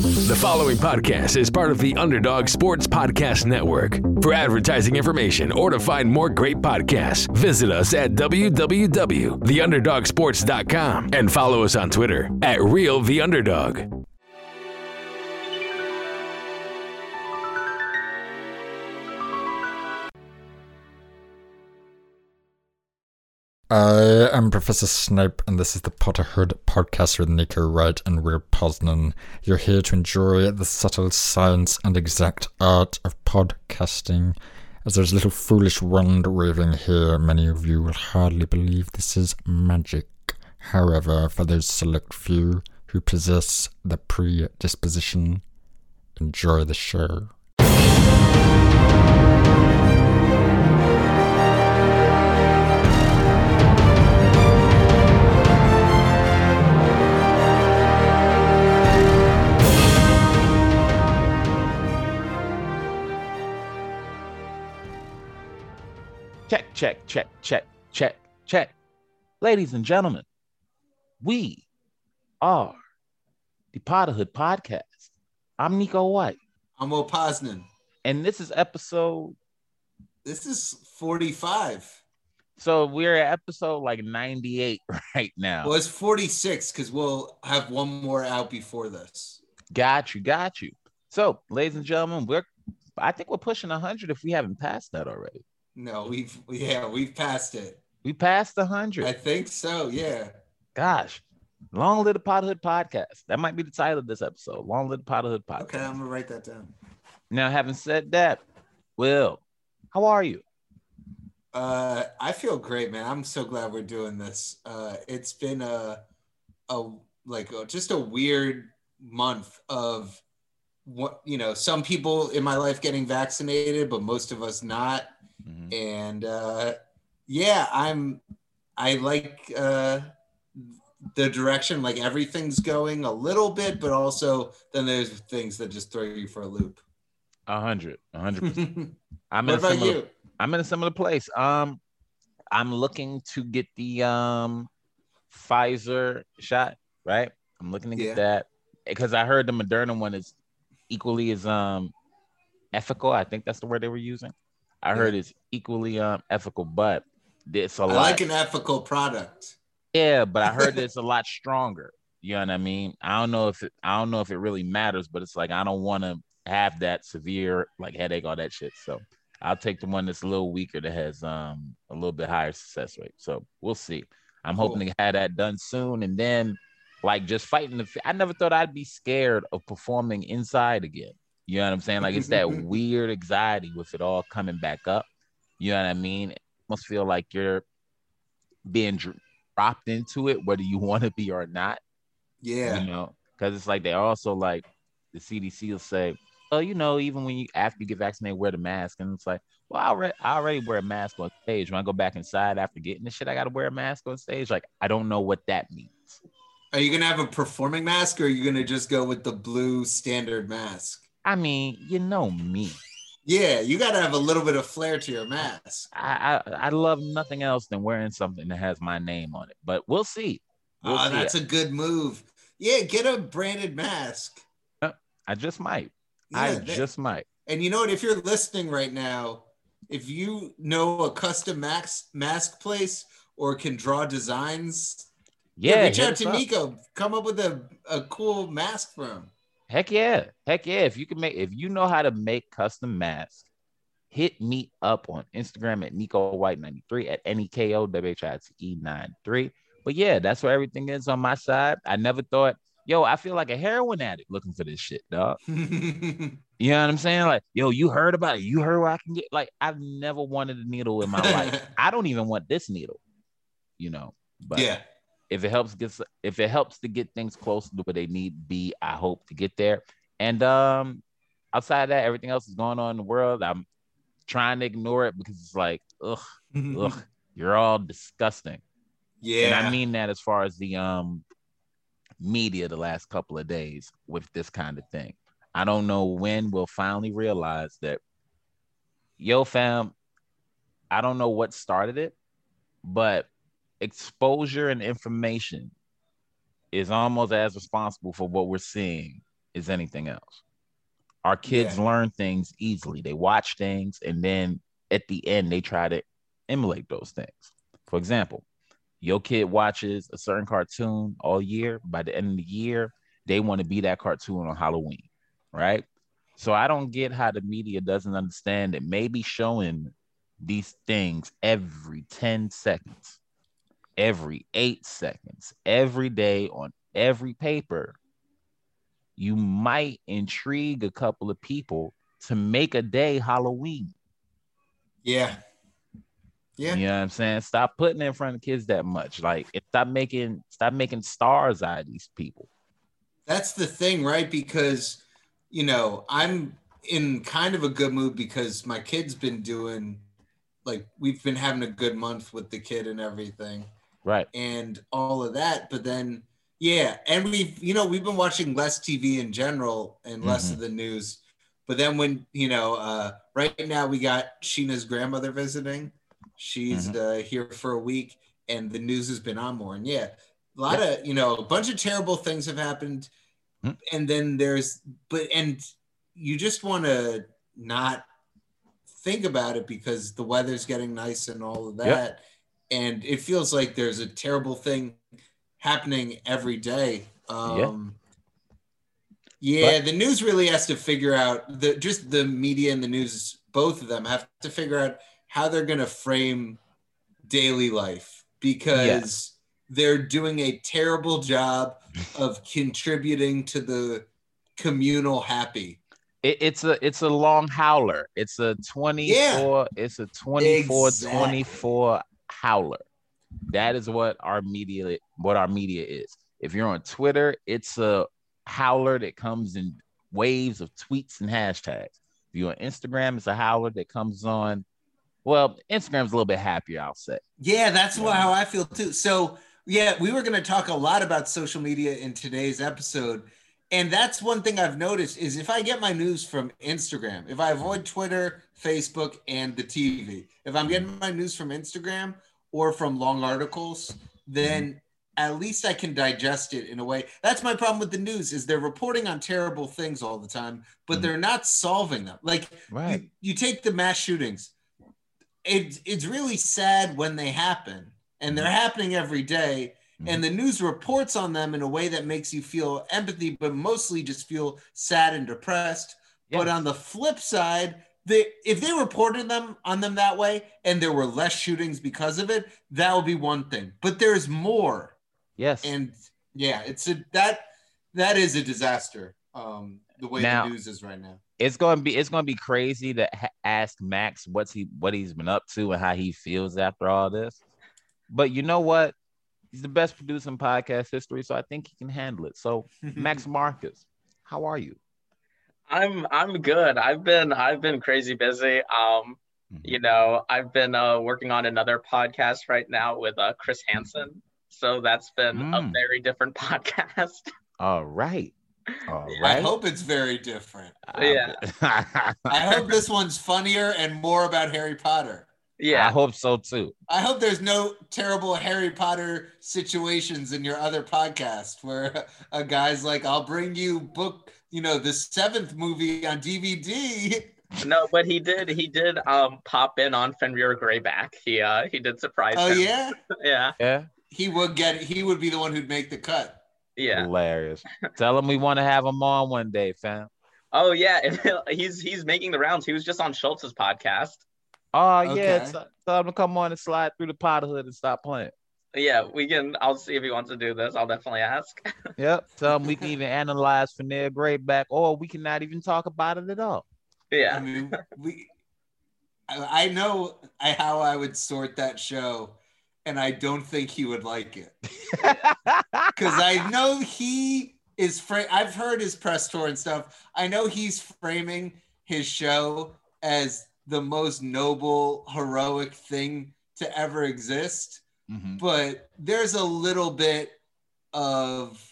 The following podcast is part of the Underdog Sports Podcast Network. For advertising information or to find more great podcasts, visit us at www.theunderdogsports.com and follow us on Twitter at Real The Underdog. I am Professor Snape, and this is the Potterhood podcast with Nico Wright and Will Posnan. You're here to enjoy the subtle science and exact art of podcasting. As there's a little foolish wand waving here, many of you will hardly believe this is magic. However, for those select few who possess the predisposition, enjoy the show. Check, check, check, check, check. Ladies and gentlemen, we are the Potterhood Podcast. I'm Nico White, I'm Will Posnan. and this is episode. This is 45. So we're at episode like 98 right now. Well, it's 46 because we'll have one more out before this. Got you, got you. So, ladies and gentlemen, we're. I think we're pushing 100 if we haven't passed that already. No, we've yeah, we've passed it. We passed 100. I think so. Yeah. Gosh, long live the Potterhood Podcast. That might be the title of this episode. Long live the Potterhood Podcast. Okay, I'm gonna write that down. Now, having said that, Will, how are you? Uh, I feel great, man. I'm so glad we're doing this. Uh, it's been a, a like a, just a weird month of what you know. Some people in my life getting vaccinated, but most of us not. Mhm. and uh yeah i'm i like uh the direction like everything's going a little bit but also then there's things that just throw you for a loop A hundred, a hundred. percent. I'm in a about similar. you I'm in a similar place. Um, I'm looking to get the um Pfizer shot. Right. I'm looking to get Yeah. that because I heard the Moderna one is equally as um ethical. I think that's the word they were using. I heard it's equally um ethical, but it's a i lot. like an ethical product Yeah, but I heard it's a lot stronger. You know what I mean? I don't know if it, I don't know if it really matters, but it's like I don't want to have that severe like headache, all that shit. So I'll take the one that's a little weaker that has um a little bit higher success rate. So we'll see. I'm hoping to have that done soon, and then like just fighting the. I never thought I'd be scared of performing inside again. You know what I'm saying? Like it's that weird anxiety with it all coming back up. You know what I mean? It must feel like you're being dropped into it, whether you want to be or not. yeah You know, because it's like they also like the CDC will say, "Oh, you know, even when you after you get vaccinated, wear the mask," and it's like, "Well, I already, I already wear a mask on stage. When I go back inside after getting the shit, I got to wear a mask on stage. Like, I don't know what that means." are you gonna have a performing mask or are you gonna just go with the blue standard mask I mean, you know me. yeah you gotta have a little bit of flair to your mask I, I I love nothing else than wearing something that has my name on it. But we'll see. We'll oh see. that's a good move yeah get a branded mask I just might. Yeah, I that- just might. And you know what? If you're listening right now, if you know a custom max mask place or can draw designs, Yeah, reach out to up. Nico. Come up with a, a cool mask for him. Heck yeah. Heck yeah. If you can make if you know how to make custom masks, hit me up on Instagram at Nico White 93 at N-E-K-O W-H-I-T-E 93. But yeah, that's where everything is on my side. I never thought, yo, I feel like a heroin addict looking for this shit, dog. You know what I'm saying? Like, yo, you heard about it. You heard where I can get like I've never wanted a needle in my life. I don't even want this needle, you know. But yeah. If it helps get if it helps to get things closer to where they need to be, I hope to get there. And um outside of that, everything else is going on in the world. I'm trying to ignore it because it's like, ugh, ugh, you're all disgusting. yeah. And I mean that as far as the um media the last couple of days with this kind of thing. I don't know when we'll finally realize that yo fam, I don't know what started it, but exposure and information is almost as responsible for what we're seeing is anything else. Our kids Yeah. learn things easily. They watch things and then at the end they try to emulate those things. For example, your kid watches a certain cartoon all year. By the end of the year, they want to be that cartoon on Halloween, right? So I don't get how the media doesn't understand that maybe showing these things every 10 seconds, every eight seconds, every day on every paper, you might intrigue a couple of people to make a day Halloween. Yeah. Yeah. You know what I'm saying? Stop putting it in front of kids that much. Like, stop making stop making stars out of these people. That's the thing, right? Because, you know, I'm in kind of a good mood because my kid's been doing, like, we've been having a good month with the kid and everything Right. and all of that. But then, yeah, and we've, you know, we've been watching less TV in general and less Mhm. of the news. But then when, you know, uh, right now we got Sheena's grandmother visiting. She's uh, here for a week and the news has been on more. And yeah, a lot of, you know, a bunch of terrible things have happened. Mhm. And then there's, but, and you just want to not think about it because the weather's getting nice and all of that. Yep. And it feels like there's a terrible thing happening every day. Um, yeah, the news really has to figure out the just the media and the news, both of them have to figure out how they're going to frame daily life because they're doing a terrible job of contributing to the communal happy. It, it's a it's a long howler. It's a 24, yeah. it's a 24 Exactly. 24 howler. That is what our media what our media is. If you're on Twitter, it's a howler that comes in waves of tweets and hashtags. If you're on Instagram, it's a howler that comes on. Well, Instagram's a little bit happier, I'll say. Yeah, that's Yeah. how I feel too. So, yeah, we were going to talk a lot about social media in today's episode. And that's one thing I've noticed is if I get my news from Instagram, if I avoid Twitter, Facebook, and the TV, if I'm getting my news from Instagram or from long articles, then at least I can digest it in a way. That's my problem with the news is they're reporting on terrible things all the time, but Mhm. they're not solving them. Like Right. you, you take the mass shootings. It, it's really sad when they happen, and they're happening every day. And the news reports on them in a way that makes you feel empathy, but mostly just feel sad and depressed. But on the flip side, they if they reported them on them that way, and there were less shootings because of it, that would be one thing. But there's more, Yes. and yeah, it's a that that is a disaster. Um, the way Now- the news is right now. it's gonna be it's gonna be crazy to ha- ask Max what's he what he's been up to and how he feels after all this. But you know what? He's the best producer in podcast history, so I think he can handle it. So Max Marcus, how are you? I'm I'm good. I've been I've been crazy busy. Um, you know, I've been uh, working on another podcast right now with uh, Chris Hansen. So that's been a Mm. very different podcast. All right. All right. I. I hope it's very different. Yeah. I hope this one's funnier and more about Harry Potter. I hope so too. I hope there's no terrible Harry Potter situations in your other podcast where a guy's like, I'll bring you book, you know, the seventh movie on DVD. no, but he did he did um pop in on Fenrir Greyback. He uh he did surprise Oh, him. yeah? Yeah, Yeah. He would get he would be the one who'd make the cut. yeah. Hilarious. Tell him we want to have him on one day, fam. Oh yeah, he's he's making the rounds. He was just on Schultz's podcast. Oh yeah, Okay. t- tell him to come on and slide through the pothood and stop playing. Yeah, we can. I'll see if he wants to do this. I'll definitely ask. Yep. Tell him we can even analyze Fenrir Greyback, or we cannot even talk about it at all. Yeah. I mean, we I, I know I, how I would sort that show, and I don't think he would like it. because I know he is. Fra- I've heard his press tour and stuff. I know he's framing his show as the most noble, heroic thing to ever exist. Mhm. But there's a little bit of.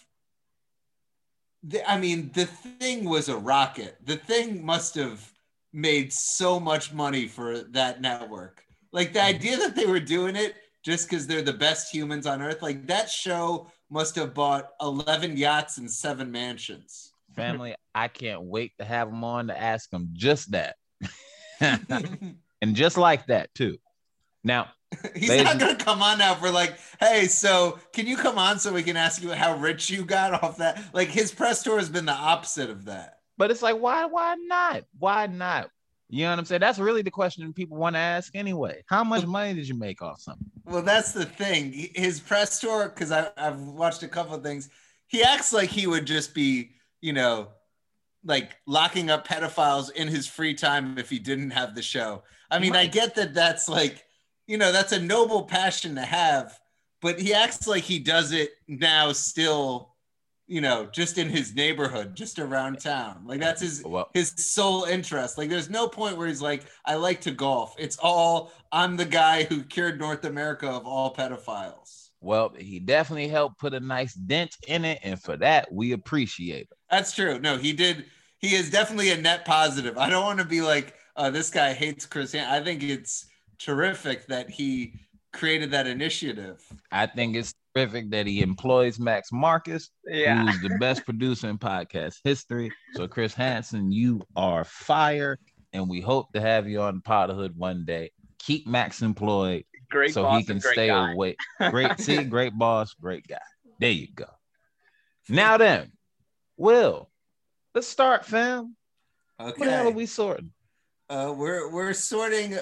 the- I mean, the thing was a rocket. The thing must have made so much money for that network. Like the idea that they were doing it just because they're the best humans on earth, like that show must have bought 11 yachts and seven mansions. family. I can't wait to have them on to ask them just that, and just like that too. Now, He's Ladies not gonna come on now for like, hey, so can you come on so we can ask you how rich you got off that? Like his press tour has been the opposite of that. but it's like, why, why not? Why not? You know what I'm saying? That's really the question people want to ask anyway. How much money did you make off something? Well, that's the thing. His press tour, because I've watched a couple of things, he acts like he would just be, you know, like locking up pedophiles in his free time if he didn't have the show. I mean, I get that that's like, you know, that's a noble passion to have, but he acts like he does it now still, you know, just in his neighborhood, just around town. Like that's his Well, his sole interest. Like there's no point where he's like, I like to golf. It's all I'm the guy who cured North America of all pedophiles. well, he definitely helped put a nice dent in it, and for that we appreciate it. That's true. No, he did. He is definitely a net positive. I don't want to be like, uh, this guy hates Chris. Han-" I think it's terrific that he created that initiative. I think it's terrific that he employs Max Marcus, Yeah. who's the best producer in podcast history. So, Chris Hansen, you are fire, and we hope to have you on Potterhood one day. Keep Max employed Great so boss he can stay guy. away. Great, see, great boss, great guy. There you go. Now then, Will, let's start, fam. Okay. What the hell are we sorting? Uh, we're we're sorting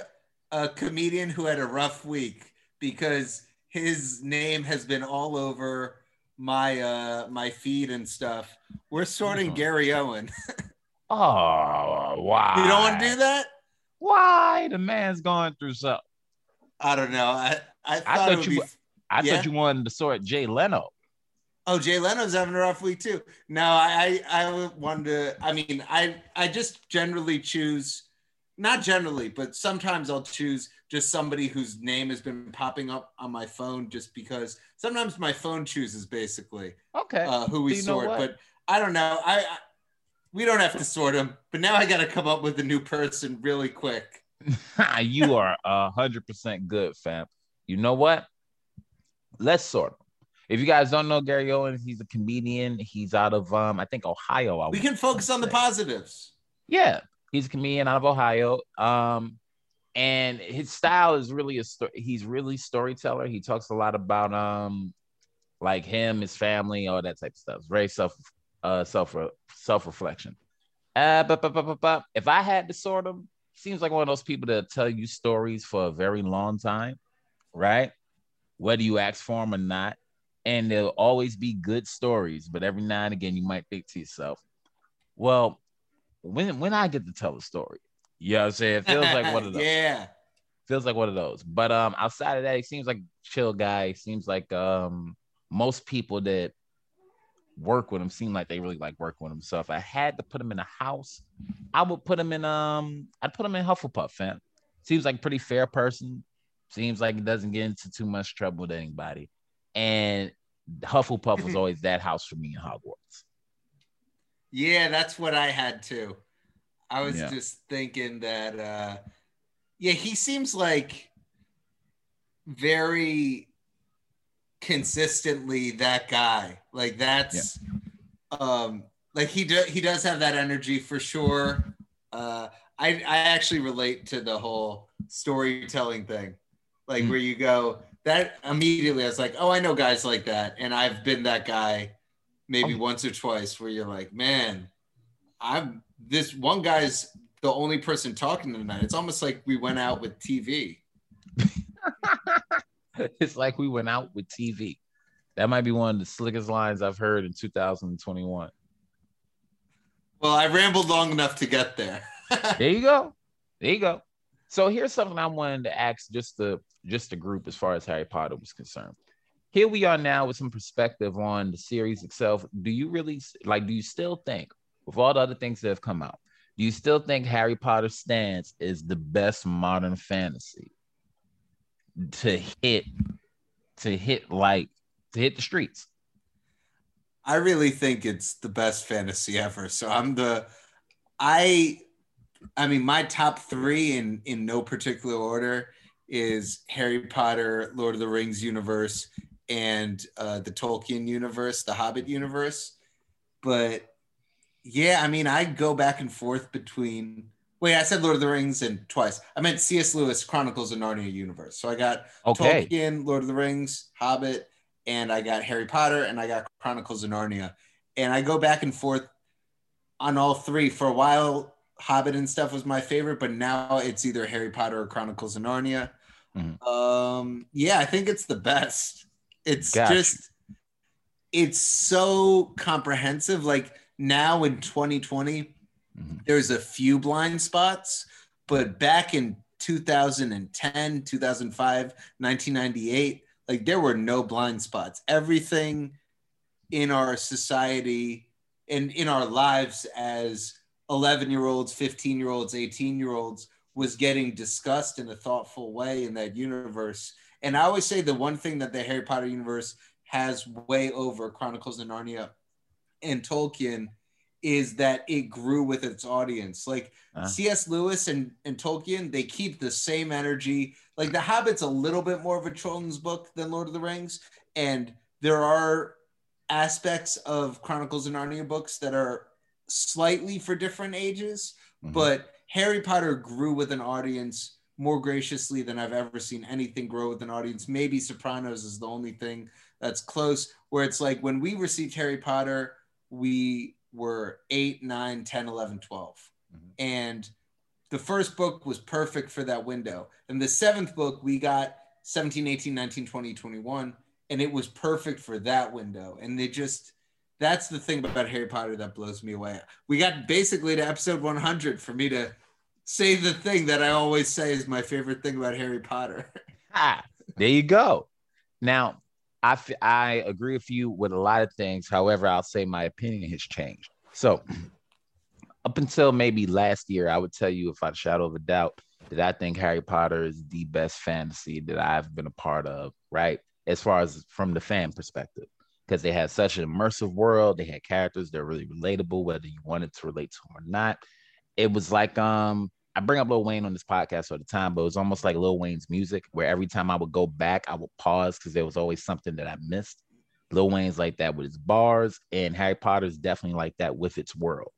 a comedian who had a rough week because his name has been all over my uh my feed and stuff. We're sorting Mhm. Gary Owen. Oh, wow! you don't want to do that? Why? The man's going through something. I don't know. I I thought, thought you be. I Yeah. thought you wanted to sort Jay Leno. Oh, Jay Leno's having a rough week too. No, I I, I wanted to. I mean, I I just generally choose, not generally, but sometimes I'll choose just somebody whose name has been popping up on my phone, just because sometimes my phone chooses basically Okay. uh, who we You sort. But I don't know. I, I we don't have to sort them. But now I got to come up with a new person really quick. you are a hundred percent good, fam. You know what? Let's sort him. If you guys don't know Gary Owens, he's a comedian. He's out of um, I think Ohio. I We can focus on the positives. Yeah, he's a comedian out of Ohio. Um, and his style is really a story. He's really storyteller. He talks a lot about um, like him, his family, all that type of stuff. It's very self, uh, self, self reflection. Uh, but, but, but, but, but if I had to sort him, seems like one of those people that tell you stories for a very long time, right? Whether you ask for them or not, and there'll always be good stories. But every now and again, you might think to yourself, well, when when I get to tell a story, you know what I'm saying? It feels like one of those. yeah. Feels like one of those. But um outside of that, he seems like a chill guy. He seems like um most people that work with him seem like they really like working with him. So if I had to put him in a house, I would put him in um I'd put him in Hufflepuff, fam. Seems like a pretty fair person. Seems like he doesn't get into too much trouble with anybody. And Hufflepuff was always that house for me in Hogwarts. Yeah, that's what I had too. I was Yeah. just thinking that uh yeah, he seems like very consistently that guy. Like that's um like he do, he does have that energy for sure. Uh I I actually relate to the whole storytelling thing. Like Mm. where you go that immediately I was like, "Oh, I know guys like that." And I've been that guy maybe Oh. once or twice where you're like, "Man, I'm this one guy's the only person talking tonight. It's almost like we went out with TV. it's like we went out with TV. That might be one of the slickest lines I've heard in 2021. Well, I rambled long enough to get there. There you go. There you go. So here's something I wanted to ask just the just the group as far as Harry Potter was concerned. Here we are now with some perspective on the series itself. Do you really like? Do you still think, with all the other things that have come out, do you still think Harry Potter stands is the best modern fantasy to hit, to hit like to hit the streets? I really think it's the best fantasy ever. So I'm the I I mean my top 3 in in no particular order is Harry Potter, Lord of the Rings universe and uh the Tolkien universe, the Hobbit universe. But Yeah, I mean, I go back and forth between. Wait, I said Lord of the Rings and twice. I meant C.S. Lewis Chronicles of Narnia universe. So I got Okay. Tolkien, Lord of the Rings, Hobbit, and I got Harry Potter, and I got Chronicles of Narnia. And I go back and forth on all three. For a while, Hobbit and stuff was my favorite, but now it's either Harry Potter or Chronicles of Narnia. Mhm. Um, yeah, I think it's the best. It's just, it's so comprehensive. Like now in 2020, Mhm. there's a few blind spots, but back in 2010, 2005, 1998, like there were no blind spots. Everything in our society and in our lives as 11 year olds, 15 year olds, 18 year olds was getting discussed in a thoughtful way in that universe. And I always say the one thing that the Harry Potter universe has way over Chronicles of Narnia and Tolkien is that it grew with its audience. Like Uh. C.S. Lewis and, and Tolkien, they keep the same energy. Like The Hobbit's a little bit more of a children's book than Lord of the Rings. And there are aspects of Chronicles of Narnia books that are slightly for different ages, Mhm. but Harry Potter grew with an audience more graciously than I've ever seen anything grow with an audience. Maybe Sopranos is the only thing that's close, where it's like when we received Harry Potter, we were 8, 9, 10, 11, 12. Mhm. And the first book was perfect for that window. And the seventh book, we got 17, 18, 19, 20, 21, and it was perfect for that window. And they just, that's the thing about Harry Potter that blows me away. We got basically to episode 100 for me to say the thing that I always say is my favorite thing about Harry Potter. Ah, there you go. Now, I f- I agree with you with a lot of things. However, I'll say my opinion has changed. So, up until maybe last year, I would tell you, if I shadow of a doubt, that I think Harry Potter is the best fantasy that I've been a part of. Right, as far as from the fan perspective, because they had such an immersive world. They had characters that are really relatable, whether you wanted to relate to them or not. It was like um I bring up Lil Wayne on this podcast all the time, but it was almost like Lil Wayne's music, where every time I would go back, I would pause because there was always something that I missed. Lil Wayne's like that with his bars, and Harry Potter's definitely like that with its world.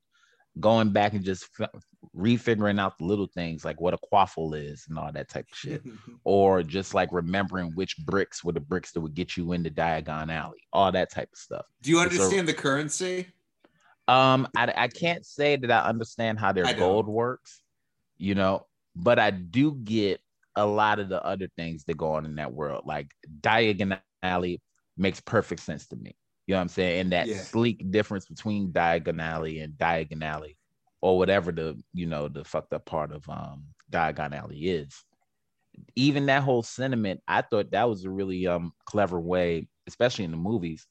Going back and just f- refiguring out the little things like what a quaffle is and all that type of shit, or just like remembering which bricks were the bricks that would get you into Diagon Alley, all that type of stuff. Do you It's a- understand the currency? Um, I, I can't say that I understand how their gold works, you know, but I do get a lot of the other things that go on in that world. Like Diagon Alley makes perfect sense to me. You know what I'm saying? And that Yeah. sleek difference between diagonally and diagonally, or whatever the you know the fucked up part of um Diagon Alley is. Even that whole sentiment, I thought that was a really um clever way, especially in the movies,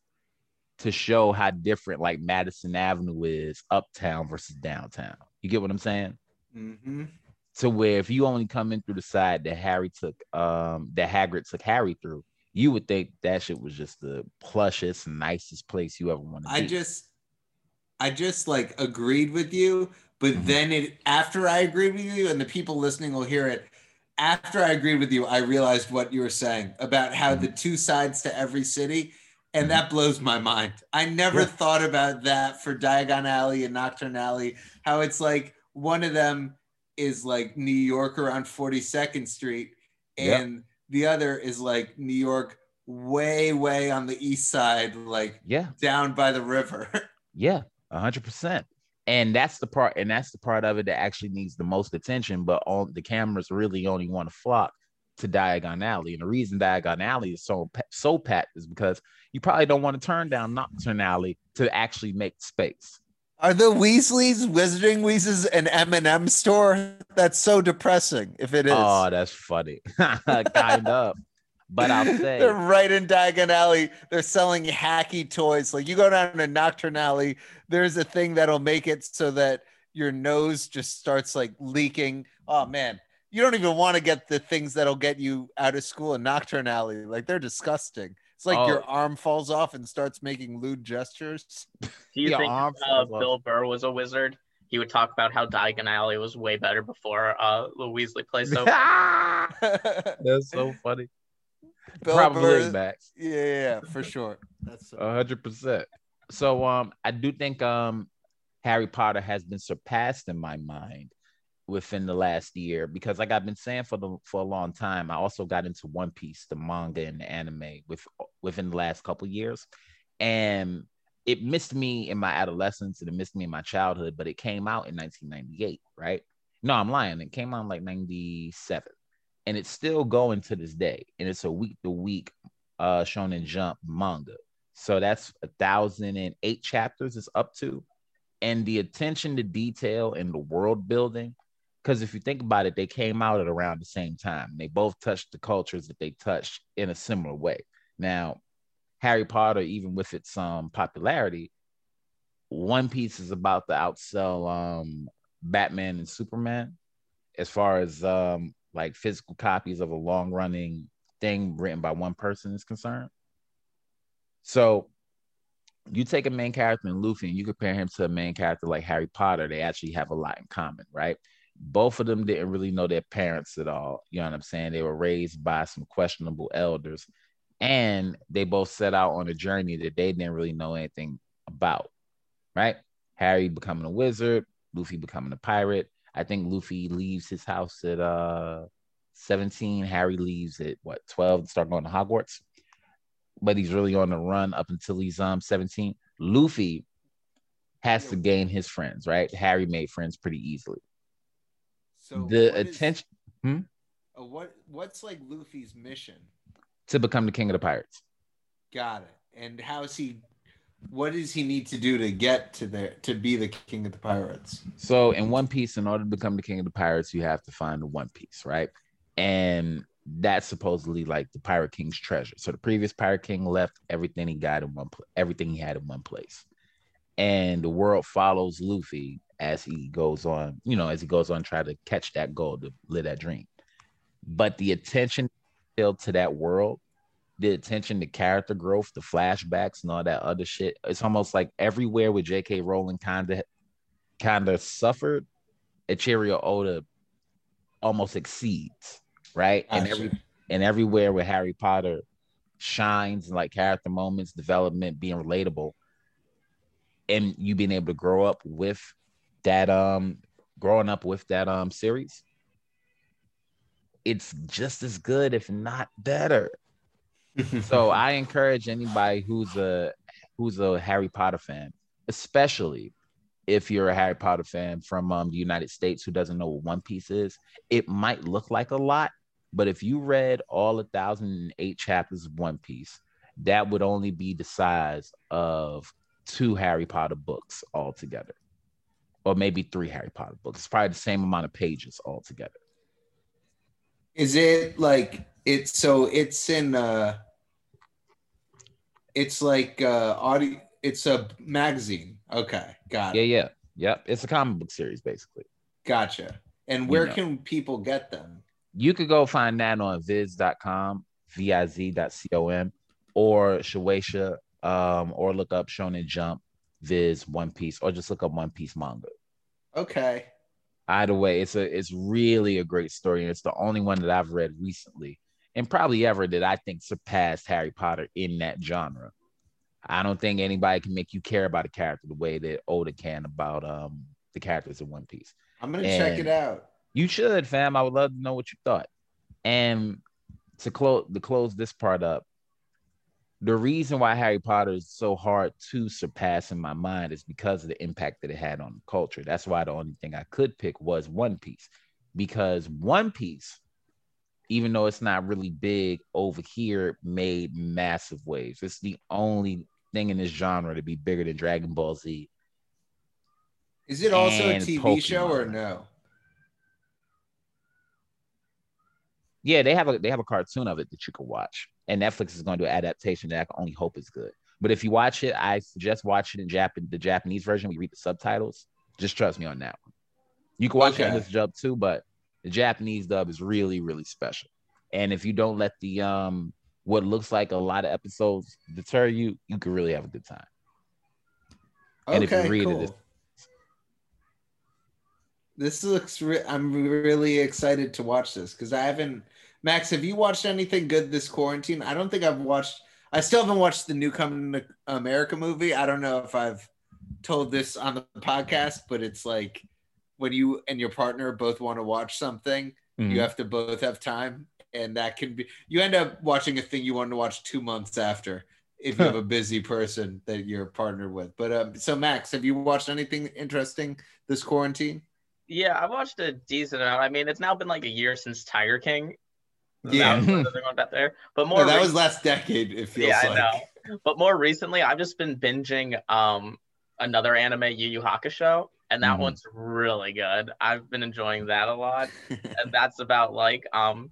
to show how different like Madison Avenue is uptown versus downtown. You get what I'm saying? hmm To where if you only come in through the side that Harry took, um, that Hagrid took Harry through, you would think that shit was just the plushest, nicest place you ever want to I be. just, I just like agreed with you, but Mhm. then it after I agreed with you, and the people listening will hear it. After I agreed with you, I realized what you were saying about how Mm-hmm. the two sides to every city, and that blows my mind. I never Yeah. thought about that for Diagon Alley and Knockturn Alley. How it's like one of them is like New York around 42nd Street, Yep. The other is like New York way, way on the east side, like yeah, down by the river. Yeah, a hundred percent. And that's the part, and that's the part of it that actually needs the most attention. But all the cameras really only want to flock to Diagon Alley, and the reason Diagon Alley is so so packed is because you probably don't want to turn down Knockturn Alley to actually make space. Are the Weasleys Wizarding Weasleys an M&M store? That's so depressing if it is. Oh, that's funny, kind of. But I'll say, They're right in Diagon Alley. They're selling hacky toys. Like you go down to Knockturn Alley, there's a thing that'll make it so that your nose just starts like leaking. Oh man, you don't even want to get the things that'll get you out of school in Knockturn Alley. Like they're disgusting. It's like your Oh. arm falls off and starts making lewd gestures. Do you think uh. Bill Burr was a wizard? He would talk about how Diagon Alley was way better before uh, the Weasley place opened. that's so funny. Bill Probably Burr- Max. Yeah, yeah, yeah, for sure. That's A hundred percent. So um, I do think um, Harry Potter has been surpassed in my mind within the last year because like I've been saying for the for a long time, I also got into One Piece, the manga and the anime with within the last couple years. And it missed me in my adolescence and it missed me in my childhood, but it came out in 1998, right? No, I'm lying. It came out in like 97. And it's still going to this day. And it's a week to week uh Shonen Jump manga. So that's a thousand and eight chapters it's up to. And the attention to detail and the world building because if you think about it, they came out at around the same time. They both touched the cultures that they touched in a similar way. Now, Harry Potter, even with its um popularity, One Piece is about to outsell um Batman and Superman as far as um like physical copies of a long running thing written by one person is concerned. So you take a main character in Luffy and you compare him to a main character like Harry Potter, they actually have a lot in common, right? Both of them didn't really know their parents at all. You know what I'm saying? They were raised by some questionable elders, and they both set out on a journey that they didn't really know anything about. Right? Harry becoming a wizard, Luffy becoming a pirate. I think Luffy leaves his house at uh 17. Harry leaves at what 12 to start going to Hogwarts. But he's really on the run up until he's um 17. Luffy has to gain his friends, right? Harry made friends pretty easily. So the attention. Is, hmm? uh, what what's like Luffy's mission? To become the king of the pirates. Got it. And how is he? What does he need to do to get to there to be the king of the pirates? So in One Piece, in order to become the king of the pirates, you have to find the One Piece, right? And that's supposedly like the pirate king's treasure. So the previous pirate king left everything he got in one place, everything he had in one place, and the world follows Luffy as he goes on, you know, as he goes on try to catch that goal to live that dream. But the attention to that world, the attention to character growth, the flashbacks and all that other shit, it's almost like everywhere with J.K. Rowling kind of kind of suffered, Eiichiro Oda almost exceeds, right? Gotcha. And every and everywhere where Harry Potter shines, like character moments, development, being relatable, and you being able to grow up with that um growing up with that um series, it's just as good, if not better. so I encourage anybody who's a who's a Harry Potter fan, especially if you're a Harry Potter fan from um, the United States who doesn't know what One Piece is, it might look like a lot, but if you read all a thousand and eight chapters of One Piece, that would only be the size of two Harry Potter books altogether or maybe three Harry Potter books. It's probably the same amount of pages altogether. Is it like it's so it's in uh it's like uh audio it's a magazine. Okay, got it. Yeah, yeah. Yep. It's a comic book series basically. Gotcha. And where you know. can people get them? You could go find that on viz.com, V-I-Z.com, or Shueisha, um, or look up Shonen Jump, Viz, One Piece, or just look up One Piece manga. Okay. Either way, it's a it's really a great story, and it's the only one that I've read recently, and probably ever that I think surpassed Harry Potter in that genre. I don't think anybody can make you care about a character the way that Oda can about um the characters in One Piece. I'm gonna and check it out. You should, fam. I would love to know what you thought. And to close to close this part up, the reason why Harry Potter is so hard to surpass in my mind is because of the impact that it had on culture. That's why the only thing I could pick was One Piece, because One Piece, even though it's not really big over here, made massive waves. It's the only thing in this genre to be bigger than Dragon Ball Z. Is it also a TV Pokemon. show or no? Yeah, they have a they have a cartoon of it that you can watch and Netflix is going to do an adaptation that I can only hope is good. But if you watch it, I suggest watching in Japan, the Japanese version. We read the subtitles. Just trust me on that one. You can watch okay. the English dub too, but the Japanese dub is really, really special. And if you don't let the um what looks like a lot of episodes deter you, you can really have a good time. And okay, if you read cool. it, this looks. Re- I'm really excited to watch this because I haven't Max, have you watched anything good this quarantine? I don't think I've watched. I still haven't watched the new Coming to America movie. I don't know if I've told this on the podcast, but it's like when you and your partner both want to watch something, Mhm. you have to both have time, and that can be you end up watching a thing you wanted to watch two months after if you have a busy person that you're partnered with. But um, so Max, have you watched anything interesting this quarantine? Yeah, I watched a decent amount. I mean, it's now been like a year since Tiger King. Yeah. That was another one back there. But more No, that re- was last decade. It feels yeah, like. I know. But more recently, I've just been binging um another anime, Yu Yu Hakusho, and that Mhm. one's really good. I've been enjoying that a lot, and that's about like um,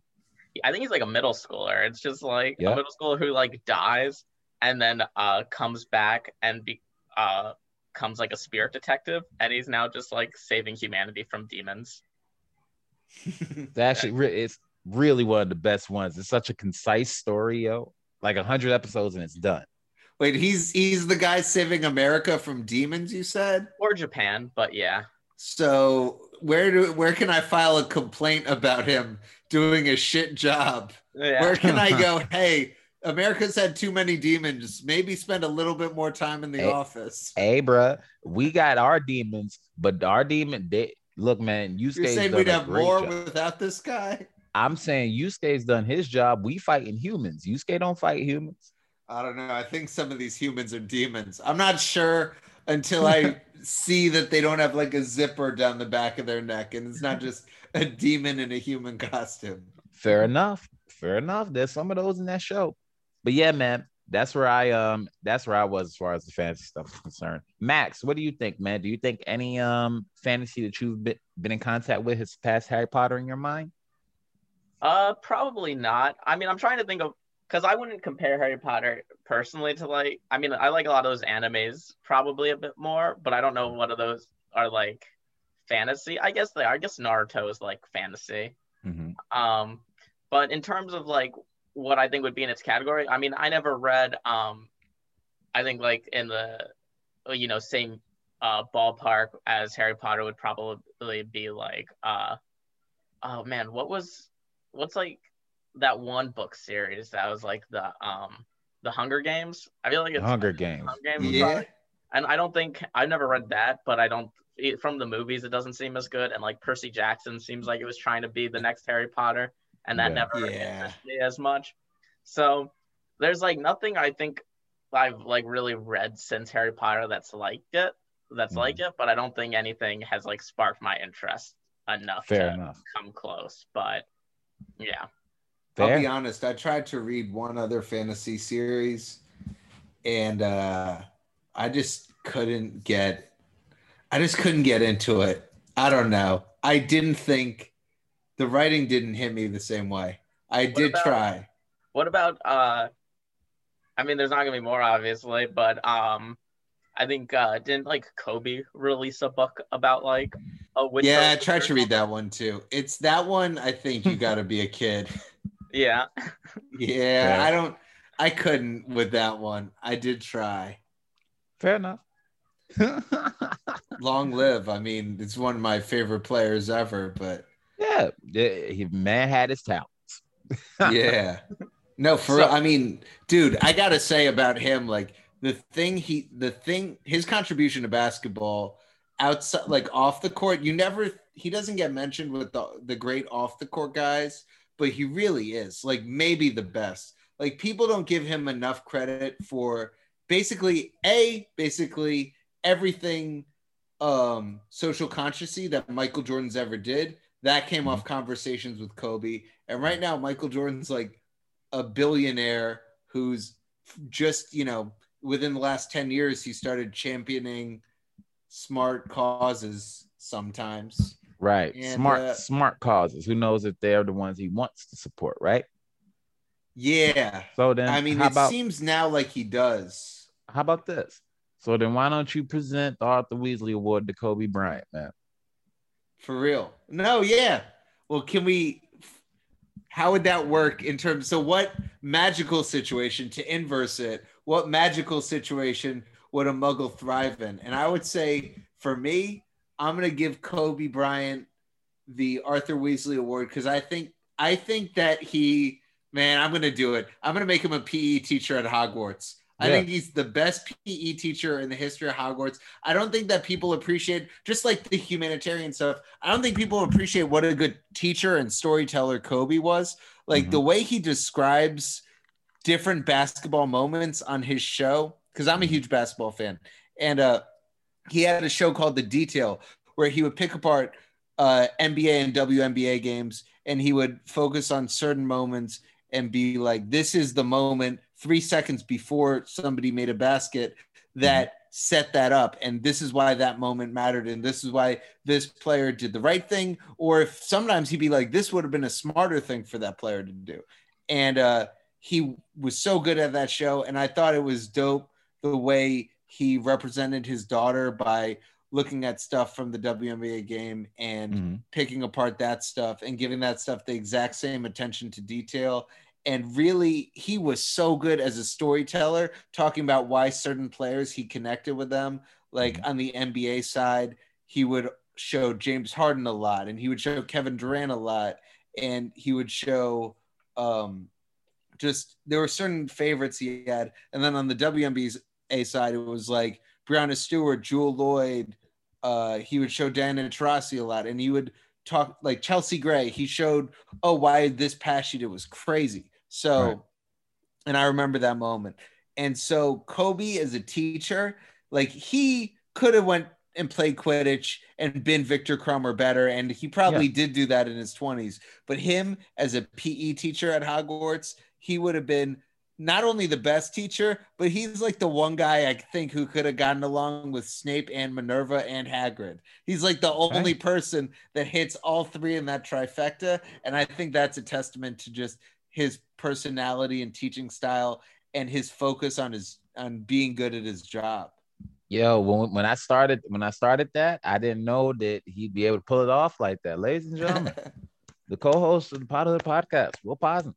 I think he's like a middle schooler. It's just like Yeah. a middle schooler who like dies and then uh comes back and be uh comes like a spirit detective, and he's now just like saving humanity from demons. It's actually it's really one of the best ones. It's such a concise story, yo. Like hundred episodes and it's done. Wait, he's he's the guy saving America from demons. You said. Or Japan, but yeah. So where do where can I file a complaint about him doing a shit job? Yeah. Where can I go? Hey, America's had too many demons. Maybe spend a little bit more time in the Hey. office. Hey, bruh, we got our demons, but our demon, they look, man. You're Yusuke's saying done we'd have more job. without this guy? I'm saying Yusuke's done his job. We fighting humans. Yusuke don't fight humans. I don't know. I think some of these humans are demons. I'm not sure until I see that they don't have like a zipper down the back of their neck and it's not just a demon in a human costume. Fair enough. Fair enough. There's some of those in that show. But yeah, man, that's where I um that's where I was as far as the fantasy stuff is concerned. Max, what do you think, man? Do you think any um fantasy that you've been, been in contact with has passed Harry Potter in your mind? Uh, probably not. I mean, I'm trying to think of because I wouldn't compare Harry Potter personally to like. I mean, I like a lot of those animes probably a bit more, but I don't know what of those are like fantasy. I guess they are. I guess Naruto is like fantasy. Mm-hmm. Um, but in terms of like what I think would be in its category, I mean, I never read. Um, I think like in the, you know, same uh ballpark as Harry Potter would probably be like, uh, oh man, what was, what's like that one book series that was like the um the Hunger Games? I feel like it's Hunger Games. Hunger Games. Yeah. probably- and I don't think I've never read that, but I don't it- from the movies it doesn't seem as good. And like Percy Jackson seems like it was trying to be the next Harry Potter, and that Yeah. never Yeah. interested me as much. So there's like nothing I think I've like really read since Harry Potter that's like it, that's Mhm. like it, but I don't think anything has like sparked my interest enough Fair to enough. come close. But yeah, I'll be honest, I tried to read one other fantasy series and uh I just couldn't get I just couldn't get into it. I don't know. I didn't think the writing didn't hit me the same way. I did about- try. What about uh I mean there's not gonna be more obviously, but um I think uh didn't like Kobe release a book about like a witch Yeah, I tried to read that one too. It's that one I think you got to be a kid. Yeah. Yeah, Yeah. I don't I couldn't with that one. I did try. Fair enough. Long live. I mean, it's one of my favorite players ever, but yeah, yeah, he man had his talents. yeah. No, for So- real. I mean, dude, I gotta say about him, like the thing he, the thing, his contribution to basketball outside, like off the court, you never, he doesn't get mentioned with the the great off the court guys, but he really is like maybe the best. Like people don't give him enough credit for basically a basically everything um social consciousy that Michael Jordan's ever did. That came off conversations with Kobe. And right now, Michael Jordan's like a billionaire who's just, you know, within the last 10 years, he started championing smart causes sometimes. Right. And, smart, uh, smart causes. Who knows if they're the ones he wants to support, right? Yeah. So then I mean, it about seems now like he does. how about this? So then why don't you present the Arthur Weasley Award to Kobe Bryant, man? For real. No, yeah. Well, can we how would that work in terms so what magical situation to inverse it? What magical situation would a muggle thrive in? And I would say for me, I'm going to give Kobe Bryant the Arthur Weasley award cuz I think I think that he man, I'm going to do it. I'm going to make him a PE teacher at Hogwarts. I think he's the best PE teacher in the history of Hogwarts. I don't think that people appreciate just like the humanitarian stuff. I don't think people appreciate what a good teacher and storyteller Kobe was. Like Mhm. the way he describes different basketball moments on his show because I'm a huge basketball fan. And uh he had a show called The Detail where he would pick apart uh, NBA and WNBA games and he would focus on certain moments and be like, this is the moment three seconds before somebody made a basket that set that up. And this is why that moment mattered. And this is why this player did the right thing. Or if sometimes he'd be like, this would have been a smarter thing for that player to do. And uh, he was so good at that show. And I thought it was dope the way he represented his daughter by looking at stuff from the WNBA game and Mhm. picking apart that stuff and giving that stuff the exact same attention to detail. And really, he was so good as a storyteller, talking about why certain players he connected with them. Like on the NBA side, he would show James Harden a lot, and he would show Kevin Durant a lot, and he would show um, just there were certain favorites he had. And then on the WNBA side, it was like Breanna Stewart, Jewell Loyd. Uh, he would show Diana Taurasi a lot, and he would talk like Chelsea Gray. He showed, oh, why this pass she did was crazy. So, Right. and I remember that moment. And so Kobe as a teacher, like he could have went and played Quidditch and been Viktor Krum or better, and he probably did do that in his twenties. But him as a PE teacher at Hogwarts, he would have been not only the best teacher, but he's like the one guy I think who could have gotten along with Snape and Minerva and Hagrid. He's like the only person that hits all three in that trifecta. And I think that's a testament to just his personality and teaching style and his focus on his on being good at his job. Yo, when, when I started when I started that, I didn't know that he'd be able to pull it off like that. Ladies and gentlemen, the co-host of the Pot of the Podcast, Will Posen.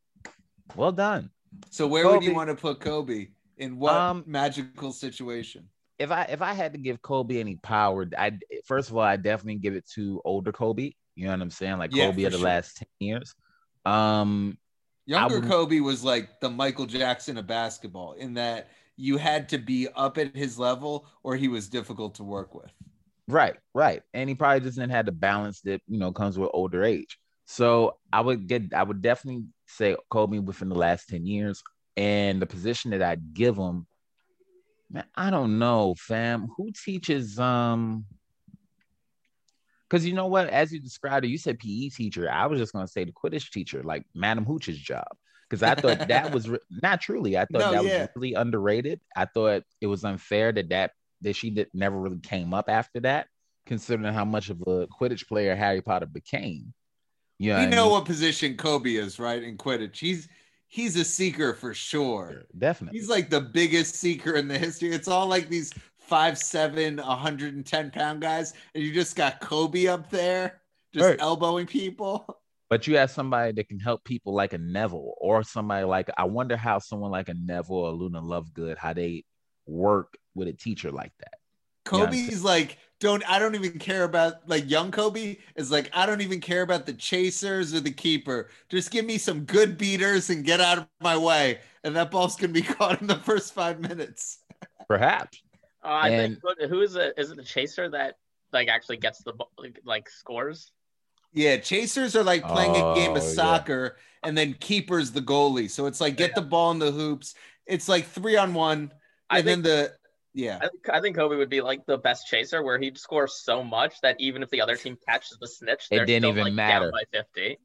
Well done. so where would you want to put Kobe? In what Um, magical situation? If I if I had to give Kobe any power, I first of all, I definitely give it to older Kobe. You know what I'm saying? Like Yeah, Kobe of the sure. last 10 years. Um, Younger would- Kobe was like the Michael Jackson of basketball in that you had to be up at his level or he was difficult to work with. Right, right. And he probably just didn't have the balance that you know comes with older age. So I would get I would definitely say Kobe within the last 10 years. And the position that I'd give him, man, I don't know, fam. Who teaches um because you know what, as you described it, you said PE teacher. I was just gonna say the Quidditch teacher, like Madam Hooch's job. Because I thought that was re- not truly. I thought No, that yeah. was really underrated. I thought it was unfair that that that she did, never really came up after that, considering how much of a Quidditch player Harry Potter became. You know, You what I know mean? what position Kobe is, right? In Quidditch. He's he's a seeker for sure. definitely. He's like the biggest seeker in the history. It's all like these five, seven, 110 pound guys, and you just got Kobe up there just Right. elbowing people. But you have somebody that can help people like a Neville or somebody like I wonder how someone like a Neville or Luna Lovegood how they work with a teacher like that. Yeah, I'm Kobe's like, don't I don't even care about like young Kobe is like, I don't even care about the chasers or the keeper. Just give me some good beaters and get out of my way. And that ball's gonna be caught in the first five minutes. Perhaps. Uh, I And- think who is it? Is it the chaser that like actually gets the like, like scores? Yeah, chasers are like playing a game Oh, of yeah. soccer, and then keepers the goalie. So it's like get the ball in the hoops. It's like three on one, I think then the yeah. I think, I think Kobe would be like the best chaser, where he'd score so much that even if the other team catches the snitch, It didn't still, even like, matter. by fifty.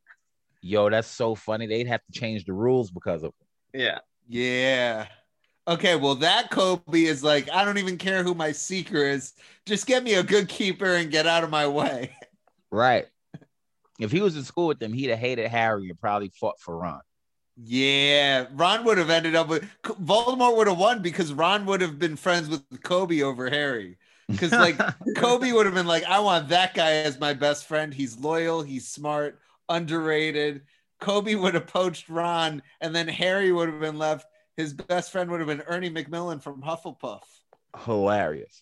Yo, that's so funny. They'd have to change the rules because of Yeah, Yeah. Okay, well, that Kobe is like, I don't even care who my seeker is. Just get me a good keeper and get out of my way. right. If he was in school with them, he'd have hated Harry and probably fought for Ron. Yeah, Ron would have ended up with Voldemort would have won because Ron would have been friends with Kobe over Harry. Because like Kobe would have been like, I want that guy as my best friend. He's loyal, he's smart, underrated. Kobe would have poached Ron, and then Harry would have been left. His best friend would have been Ernie Macmillan from Hufflepuff. hilarious.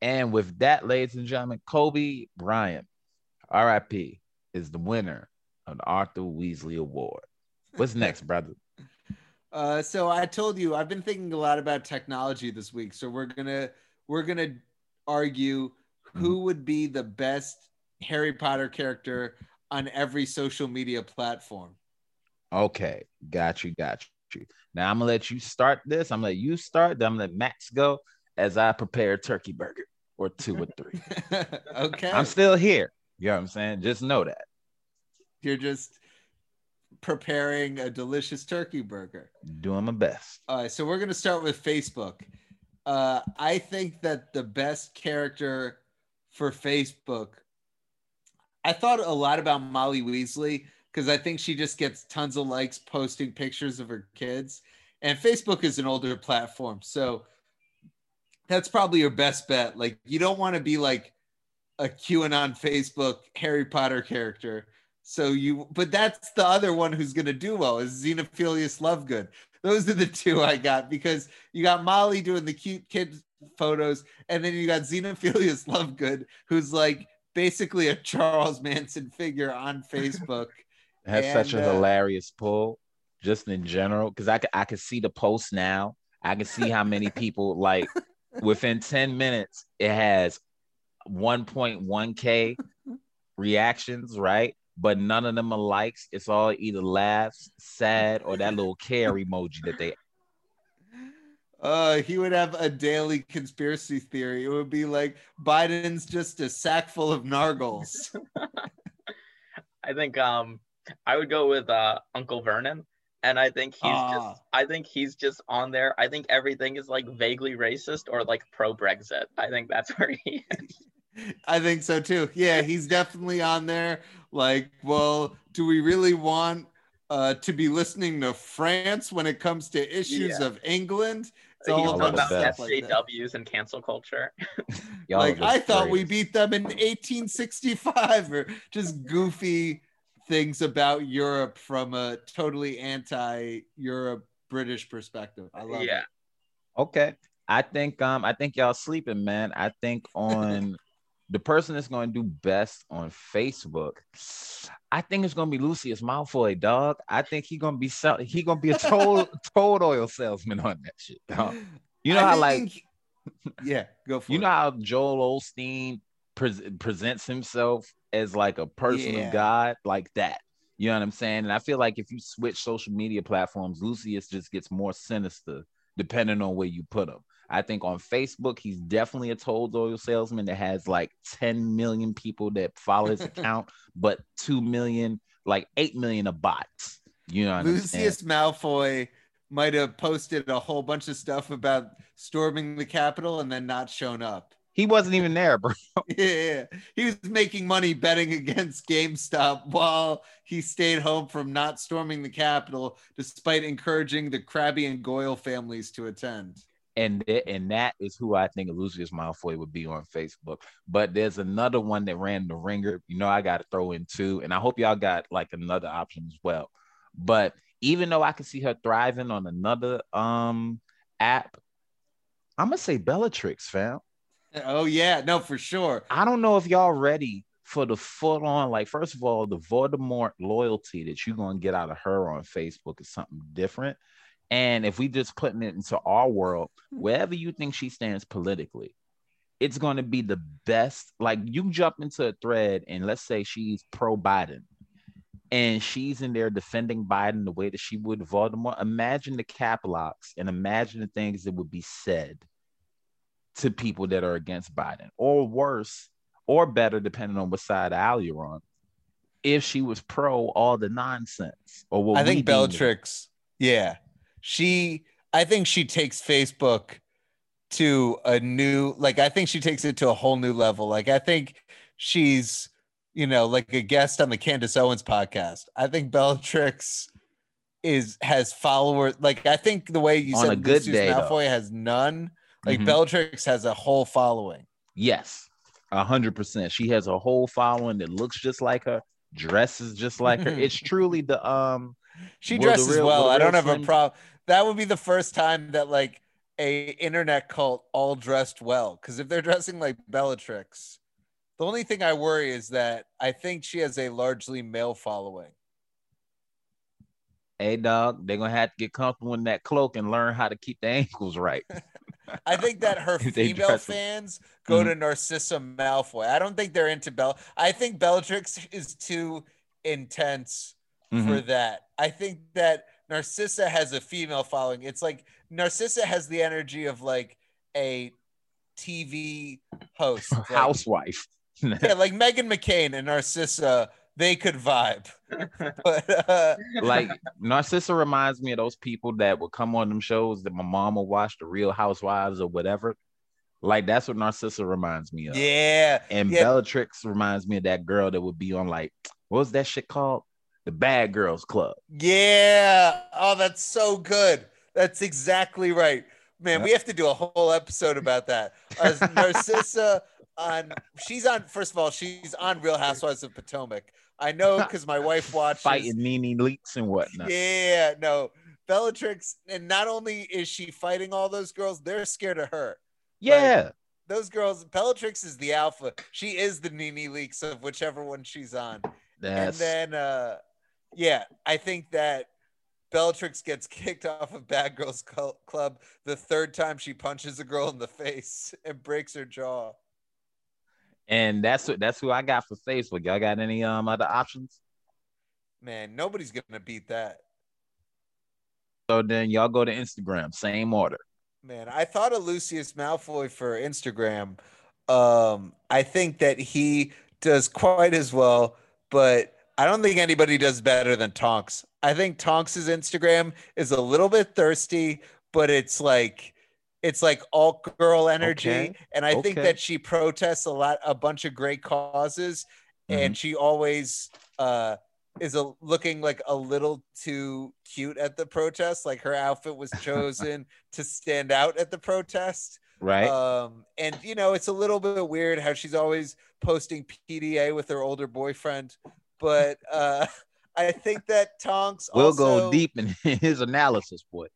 And with that, ladies and gentlemen, Kobe Bryant, RIP, is the winner of the Arthur Weasley Award. What's next, brother? Uh, so I told you I've been thinking a lot about technology this week. So we're gonna we're gonna argue who Mm-hmm. would be the best Harry Potter character on every social media platform. Okay, got you, got you. Now I'm gonna let you start this. I'm gonna let you start. Then I'm gonna let Max go as I prepare turkey burger or two or three. okay, I'm still here. You know what I'm saying? Just know that. you're just preparing a delicious turkey burger. Doing my best. All right, so we're gonna start with Facebook. Uh, I think that the best character for Facebook. I thought a lot about Molly Weasley because I think she just gets tons of likes posting pictures of her kids, and Facebook is an older platform, so that's probably your best bet. Like, you don't want to be like a QAnon Facebook Harry Potter character. So you, but that's the other one who's gonna do well is Xenophilius Lovegood. Those are the two I got because you got Molly doing the cute kid photos, and then you got Xenophilius Lovegood, who's like basically a Charles Manson figure on Facebook. That's such a uh, hilarious pull, just in general, because I could I could see the post now. I can see how many people like within 10 minutes it has 1.1k reactions, right? But none of them are likes. It's all either laughs, sad, or that little care emoji that they Uh, he would have a daily conspiracy theory. It would be like Biden's just a sack full of nargles. I think um I would go with uh Uncle Vernon. And I think he's Ah. just I think he's just on there. I think everything is like vaguely racist or like pro Brexit. I think that's where he is. I think so too. Yeah, he's definitely on there. Like, well, do we really want uh, to be listening to France when it comes to issues Yeah. of England? It's He's all all all about about about like. SJWs and cancel culture. like I thought we beat them in 1865 or just goofy things about Europe from a totally anti-Europe British perspective. I love yeah. it. Okay. I think um I think y'all sleeping, man. I think on the person that's going to do best on Facebook, I think it's going to be Lucius Malfoy, dog. I think he going to be sell- he going to be a toad toad oil salesman on that shit. Dog. You know I how like think- yeah, go for you it. know how Joel Osteen pres presents himself as like a person Yeah. of God, like that. You know what I'm saying? And I feel like if you switch social media platforms, Lucius just gets more sinister depending on where you put him. I think on Facebook, he's definitely a told oil salesman that has like 10 million people that follow his account, but 2 million, like 8 million of bots. You know what I'm saying? Lucius Malfoy might have posted a whole bunch of stuff about storming the Capitol and then not shown up. He wasn't even there, bro. Yeah, he was making money betting against GameStop while he stayed home from not storming the Capitol, despite encouraging the Crabbe and Goyle families to attend. and th- and that is who I think Lucius Malfoy would be on Facebook. But there's another one that ran the ringer. You know, I got to throw in two, and I hope y'all got like another option as well. But even though I can see her thriving on another um app, I'm gonna say Bellatrix, fam. Oh yeah, no, for sure. I don't know if y'all ready for the full on, like, first of all, the Voldemort loyalty that you're gonna get out of her on Facebook is something different. And if we just putting it into our world, wherever you think she stands politically, it's gonna be the best. Like you jump into a thread and let's say she's pro Biden and she's in there defending Biden the way that she would Voldemort. Imagine the cap locks and imagine the things that would be said to people that are against Biden, or worse, or better, depending on what side of aisle you're on. If she was pro all the nonsense, or what I think Bellatrix, yeah, she. I think she takes Facebook to a new, like, I think she takes it to a whole new level. Like, I think she's, you know, like a guest on the Candace Owens podcast. I think Bellatrix is has followers. Like, I think the way you On said a good Lucius day, though. Has none. Like, Mhm. Bellatrix has a whole following. Yes, a hundred percent. She has a whole following that looks just like her, dresses just like her. It's truly the um. She dresses real- well. I don't have a problem. That would be the first time that like a internet cult all dressed well. Because if they're dressing like Bellatrix, the only thing I worry is that I think she has a largely male following. Hey, dog, they're gonna have to get comfortable in that cloak and learn how to keep the ankles right. I think that her female fans go Mhm. to Narcissa Malfoy. I don't think they're into Bell. I think Bellatrix is too intense for Mhm. that. I think that Narcissa has a female following. It's like Narcissa has the energy of like a TV host. Like, Housewife. yeah, like Meghan McCain and Narcissa, they could vibe. But uh, like Narcissa reminds me of those people that would come on them shows that my mom will watch, the Real Housewives or whatever. Like that's what Narcissa reminds me of. yeah, And yeah. Bellatrix reminds me of that girl that would be on like what was that shit called? The Bad Girls Club. Yeah. Oh, that's so good. That's exactly right. Man, Yep. we have to do a whole episode about that. Uh, Narcissa on she's on first of all, she's on Real Housewives of Potomac. I know because my wife watches Fighting NeNe Leakes and whatnot. Yeah, no. Bellatrix, and not only is she fighting all those girls, they're scared of her. Yeah. Those girls, Bellatrix is the alpha. She is the NeNe Leakes of whichever one she's on. That's And then, uh, yeah, I think that Bellatrix gets kicked off of Bad Girls Club the third time she punches a girl in the face and breaks her jaw. And that's what that's who I got for Facebook. Y'all got any um other options? Man, nobody's gonna beat that. So then y'all go to Instagram, same order. Man, I thought of Lucius Malfoy for Instagram. Um, I think that he does quite as well, but I don't think anybody does better than Tonks. I think Tonks's Instagram is a little bit thirsty, but it's like it's like all girl energy, Okay, and I think that she protests a lot, a bunch of great causes, and she always uh is a, looking like a little too cute at the protest. Like her outfit was chosen to stand out at the protest. Right? Um, and you know, it's a little bit weird how she's always posting PDA with her older boyfriend, but uh, I think that Tonks we'll also, go deep in his analysis, boy.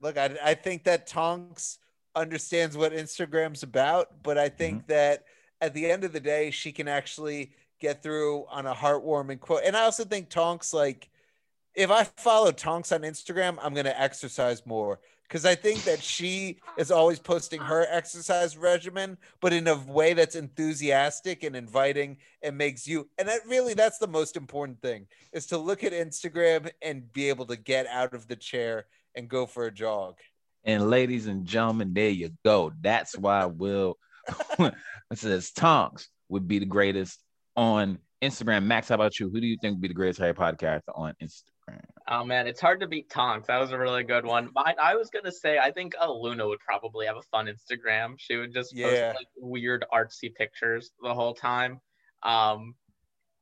Look, I, I think that Tonks understands what Instagram's about, but I think mm-hmm. that at the end of the day, she can actually get through on a heartwarming quote. And I also think Tonks, like, if I follow Tonks on Instagram, I'm going to exercise more because I think that she is always posting her exercise regimen, but in a way that's enthusiastic and inviting and makes you. And that really, that's the most important thing is to look at Instagram and be able to get out of the chair and go for a jog. And ladies and gentlemen, there you go. That's why Will it says Tonks would be the greatest on Instagram. Max, how about you? Who do you think would be the greatest Harry Potter character on Instagram? Oh man, it's hard to beat Tonks. That was a really good one. Mine, I was gonna say I think uh, Luna would probably have a fun Instagram. She would just post like weird artsy pictures the whole time. Um,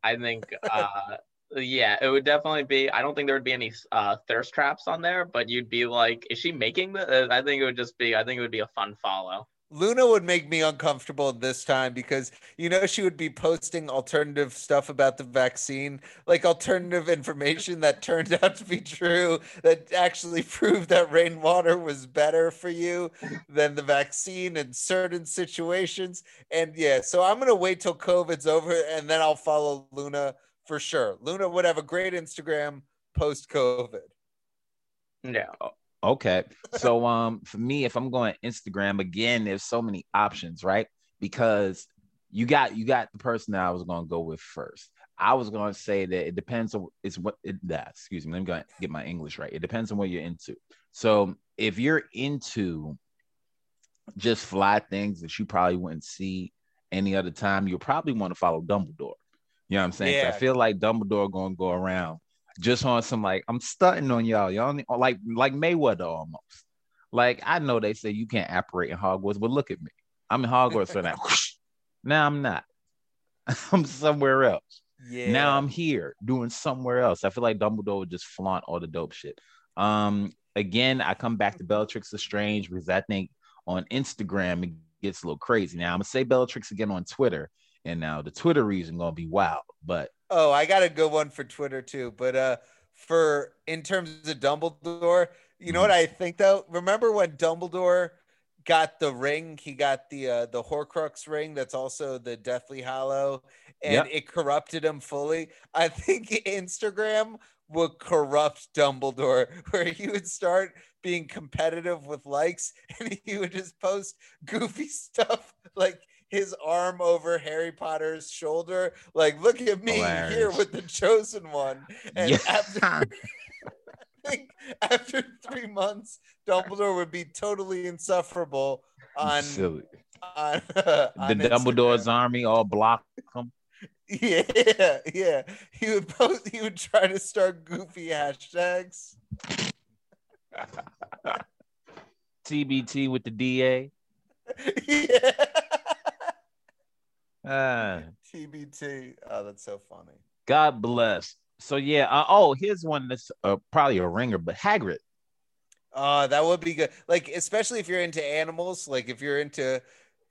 I think uh, yeah, it would definitely be. I don't think there would be any uh, thirst traps on there, but you'd be like, is she making the? I think it would just be. I think it would be a fun follow. Luna would make me uncomfortable this time because you know she would be posting alternative stuff about the vaccine, like alternative information that turned out to be true that actually proved that rainwater was better for you than the vaccine in certain situations. And yeah, so I'm gonna wait till COVID's over and then I'll follow Luna for sure. Luna would have a great Instagram post COVID. Yeah. Okay. So um for me, if I'm going Instagram again, there's so many options, right? Because you got you got the person that I was gonna go with first. I was gonna say that it depends on it's what it that excuse me, let me go get my English right. It depends on what you're into. So if you're into just fly things that you probably wouldn't see any other time, you'll probably want to follow Dumbledore. You know what I'm saying? Yeah. I feel like Dumbledore gonna go around just on some like I'm stunting on y'all. Y'all need- like like Mayweather almost. Like I know they say you can't operate in Hogwarts, but look at me. I'm in Hogwarts right now. now I'm not. I'm somewhere else. Yeah. Now I'm here doing somewhere else. I feel like Dumbledore would just flaunt all the dope shit. Um, again, I come back to Bellatrix Lestrange because I think on Instagram it gets a little crazy. Now I'm gonna say Bellatrix again on Twitter, and now the Twitter reason gonna be wild, but Oh, I got a good one for Twitter too. But uh for in terms of Dumbledore, you know what Mm-hmm. I think though? Remember when Dumbledore got the ring? He got the uh the Horcrux ring that's also the Deathly Hallow, and Yep. it corrupted him fully. I think Instagram would corrupt Dumbledore, where he would start being competitive with likes and he would just post goofy stuff like his arm over Harry Potter's shoulder, like, look at me Hilarious. here with the chosen one. And Yeah. after I think after three months, Dumbledore would be totally insufferable on Silly. on, uh, The on Dumbledore's army all block him. Yeah, yeah. He would post. He would try to start goofy hashtags. TBT with the DA. yeah. Ah. TBT. Oh, that's so funny. God bless. So yeah. Uh, oh, here's one that's uh, probably a ringer, but Hagrid. Oh, that would be good. Like, especially if you're into animals. Like, if you're into,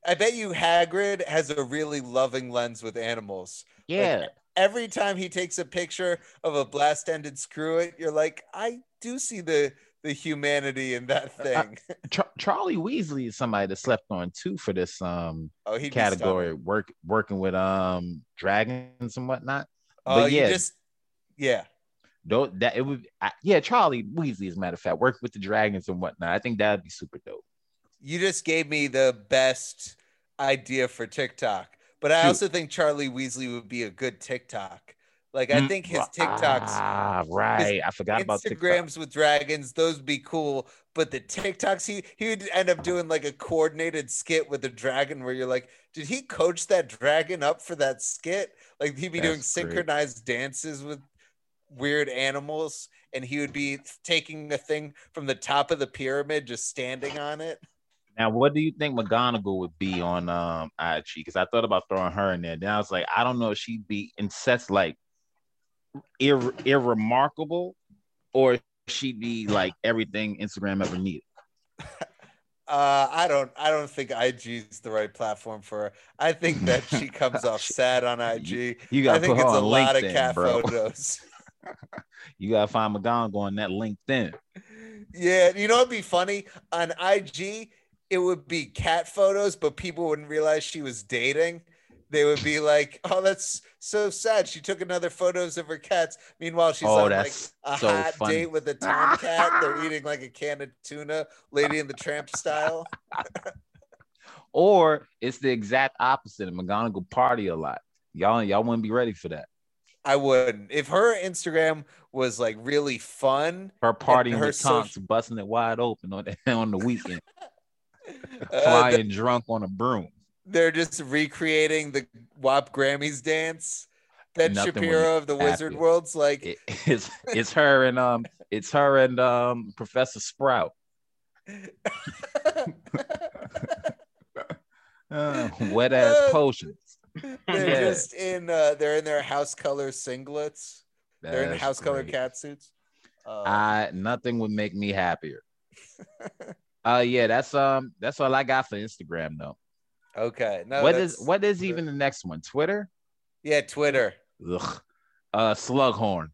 I bet you Hagrid has a really loving lens with animals. Yeah. Every time he takes a picture of a blast-ended skrewt, you're like, I do see the the humanity in that thing. Char- Charlie Weasley is somebody that slept on too for this um oh, he category, work working with um dragons and whatnot. Oh, But yeah. just yeah. Though that it would, I, yeah, Charlie Weasley, as a matter of fact, working with the dragons and whatnot. I think that'd be super dope. You just gave me the best idea for TikTok. But I Shoot. also think Charlie Weasley would be a good TikTok. Like I Mm, think his TikToks, Ah, right. I forgot about TikTok. Instagrams with dragons, those would be cool. But the TikToks, he he would end up doing like a coordinated skit with a dragon where you're like, did he coach that dragon up for that skit? Like he'd be doing That's great. synchronized dances with weird animals, and he would be taking a thing from the top of the pyramid, just standing on it. Now, what do you think McGonagall would be on um IG? Because I thought about throwing her in there. Then I was like, I don't know if she'd be incest like ir- irremarkable, or she'd be like everything Instagram ever needed. Uh, I don't. I don't think IG is the right platform for her. I think that she comes off sad on IG. You I gotta think put her it's a on lot of LinkedIn, cat bro. photos. You gotta find McGonagall on that LinkedIn. Yeah, you know what'd be funny on IG? It would be cat photos, but people wouldn't realize she was dating. They would be like, "Oh, that's so sad. She took another photos of her cats." Meanwhile, she's Oh, on like a so hot funny. date with a tomcat. They're eating like a can of tuna, Lady in the Tramp style. Or it's the exact opposite. And McGonagall party a lot. Y'all, y'all wouldn't be ready for that. I wouldn't. If her Instagram was like really fun, Her partying her with Tonks, busting it wide open on the, on the weekend, uh, flying drunk on a broom. They're just recreating the WAP Grammys dance. Ben Nothing Shapiro of the happen. Wizard World's like, It- it's it's her and um it's her and um Professor Sprout. Uh, wet ass Uh, potions. they're Yeah. just in uh they're in their house color singlets. they're in That's house color cat suits. Um, I nothing would make me happier. uh yeah, that's um that's all I got for Instagram though. Okay. No, what is what is even the next one? Twitter? yeah, Twitter. Ugh. Uh Slughorn.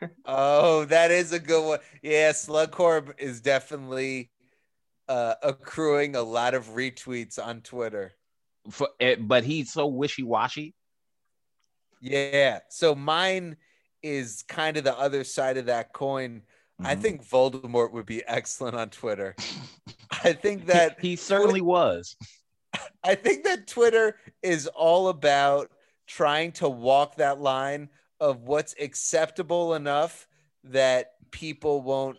Oh, that is a good one. Yeah, Slughorn is definitely uh accruing a lot of retweets on Twitter. For, eh, but he's so wishy-washy. Yeah. So mine is kind of the other side of that coin. I Mhm. think Voldemort would be excellent on Twitter. I think that he, certainly was. I think that Twitter is all about trying to walk that line of what's acceptable enough that people won't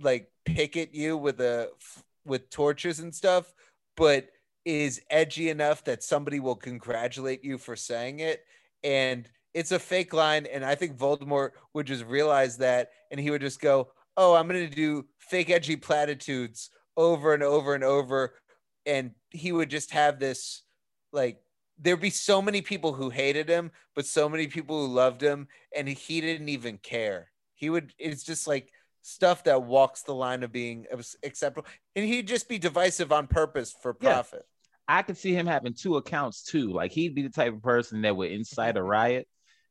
like pick at you with a with torches and stuff, but is edgy enough that somebody will congratulate you for saying it. And it's a fake line. And I think Voldemort would just realize that and he would just go, Oh, I'm gonna do fake edgy platitudes over and over and over. And he would just have this like there'd be so many people who hated him, but so many people who loved him, and he didn't even care. He would, it's just like stuff that walks the line of being acceptable, and he'd just be divisive on purpose for Yeah. profit. I could see him having two accounts too. Like he'd be the type of person that would incite a riot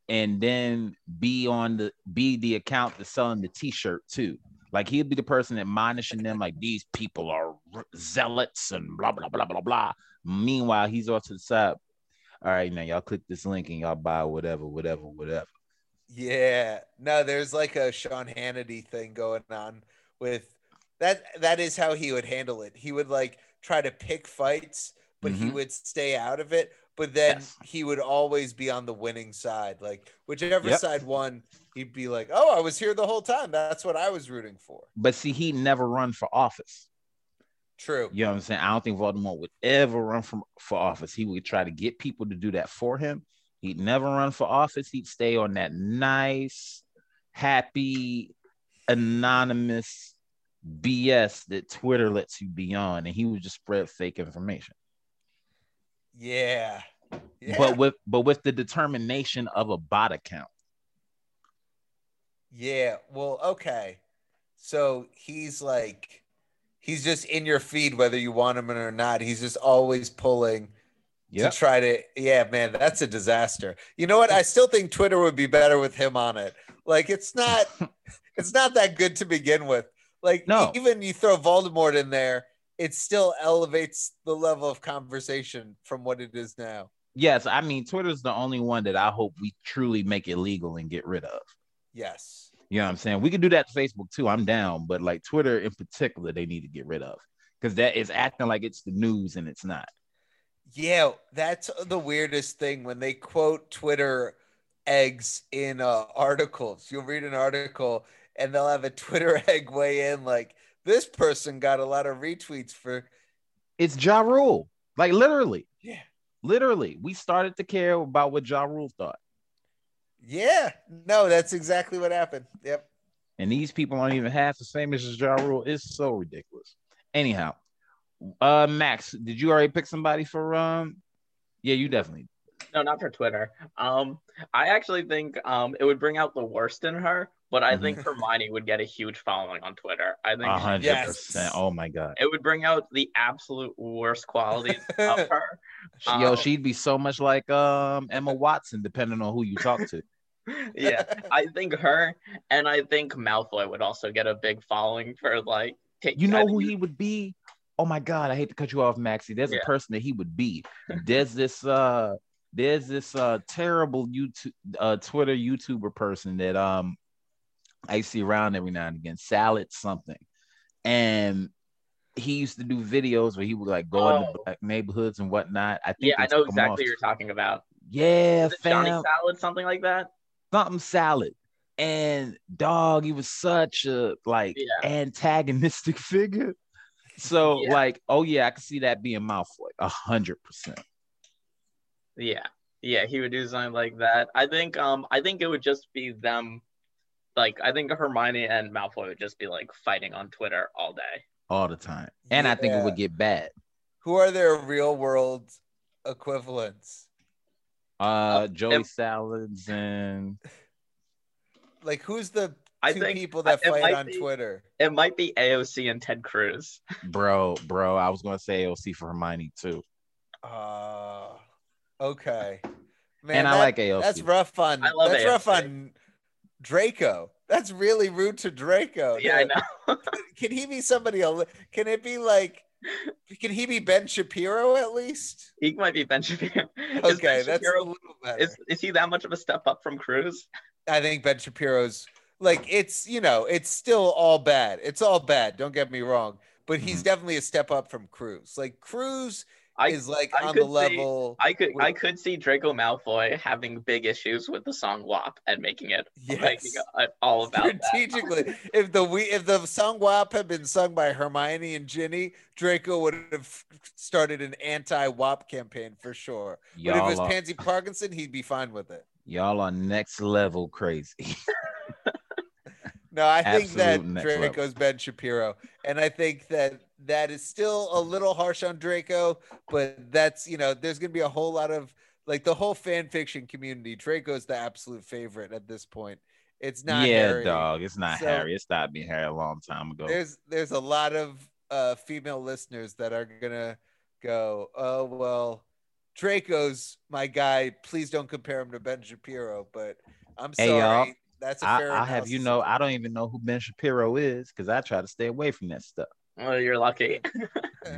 and then be on the be the account that's selling the t-shirt too. Like he'd be the person admonishing them like these people are zealots and blah blah blah blah blah. Meanwhile, he's off to the side. All right, now y'all click this link and y'all buy whatever, whatever, whatever. Yeah. No, there's like a Sean Hannity thing going on with that. That is how he would handle it. He would like try to pick fights, but he Mhm. would stay out of it. But then Yes. he would always be on the winning side. Like whichever Yep. side won, he'd be like, "Oh, I was here the whole time. That's what I was rooting for." But see, he never run for office. True. You know what I'm saying? I don't think Voldemort would ever run from for office. He would try to get people to do that for him. He'd never run for office. He'd stay on that nice, happy, anonymous BS that Twitter lets you be on, and he would just spread fake information. Yeah. Yeah. But with but with the determination of a bot account. Yeah. Well, okay. So he's like, he's just in your feed whether you want him or not. He's just always pulling Yeah. to try to. Yeah, man, that's a disaster. You know what? I still think Twitter would be better with him on it. Like, it's not, it's not that good to begin with. Like, No. even you throw Voldemort in there, it still elevates the level of conversation from what it is now. Yes, I mean Twitter's the only one that I hope we truly make illegal and get rid of. Yes. You know what I'm saying? We could do that to Facebook too. I'm down, but like Twitter in particular, they need to get rid of because that is acting like it's the news and it's not. Yeah, that's the weirdest thing when they quote Twitter eggs in uh, articles. You'll read an article and they'll have a Twitter egg weigh in like this person got a lot of retweets for It's Ja Rule. Like literally, yeah. literally, we started to care about what Ja Rule thought. Yeah. No, that's exactly what happened. Yep. And these people aren't even half the same as Ja Rule. It's so ridiculous. Anyhow, uh Max, did you already pick somebody for um yeah, you definitely No, not for Twitter. Um, I actually think um it would bring out the worst in her, but I think Hermione would get a huge following on Twitter. I think a hundred Yes. percent. Oh my god. it would bring out the absolute worst qualities of her. Yo, Um, she'd be so much like um Emma Watson, depending on who you talk to. yeah, I think her and I think Malfoy would also get a big following for like. take- You know who he would be? Oh my god, I hate to cut you off, Maxie. There's Yeah. a person that he would be. There's this uh there's this uh terrible YouTube uh Twitter YouTuber person that um I see around every now and again, salad something. And he used to do videos where he would like go into Oh. black neighborhoods and whatnot. I think Yeah, I know exactly what you're talking about. Yeah, Johnny. Salad, something like that? something salad. And dog, he was such a like Yeah. antagonistic figure. So Yeah. like, oh yeah, I can see that being Malfoy, a hundred percent. Yeah, yeah, he would do something like that. I think, um, I think it would just be them. Like, I think Hermione and Malfoy would just be like fighting on Twitter all day. All the time. And I think it would get bad. Who are their real world equivalents? Uh, Joey if- Salads and Like who's the I two think people that it fight on be- Twitter? It might be AOC and Ted Cruz. bro, bro. I was gonna say AOC for Hermione too. Uh okay. Man, And I that- like AOC. That's rough on I love that's rough AOC. on Draco. That's really rude to Draco. Yeah, I know. Can he be somebody? Can it be like can he be Ben Shapiro at least? He might be Ben Shapiro. Is Okay, Ben that's a little better. is, is he that much of a step up from Cruz? I think Ben Shapiro's like it's you know it's still all bad. It's all bad. Don't get me wrong, but he's mm-hmm. definitely a step up from Cruz. Like Cruz I is like I on the could see- level. I could with- I could see Draco Malfoy having big issues with the song WAP and making it Yes. making it uh, all about that. Strategically, if the we if the song WAP had been sung by Hermione and Ginny, Draco would have started an anti-WAP campaign for sure. But if it was are, Pansy Parkinson, he'd be fine with it. y'all are next level crazy. No, I think that Absolute next level. Draco's Ben Shapiro, and I think that that is still a little harsh on Draco, but that's you know, there's gonna be a whole lot of like the whole fan fiction community. Draco's the absolute favorite at this point. It's not yeah, Harry. dog. It's not So- Harry. It stopped being Harry a long time ago. There's there's a lot of uh, female listeners that are gonna go, oh well, Draco's my guy. Please don't compare him to Ben Shapiro. But I'm Hey, sorry, y'all. that's a I, fair. I have you know. I don't even know who Ben Shapiro is because I try to stay away from that stuff. Oh, you're lucky.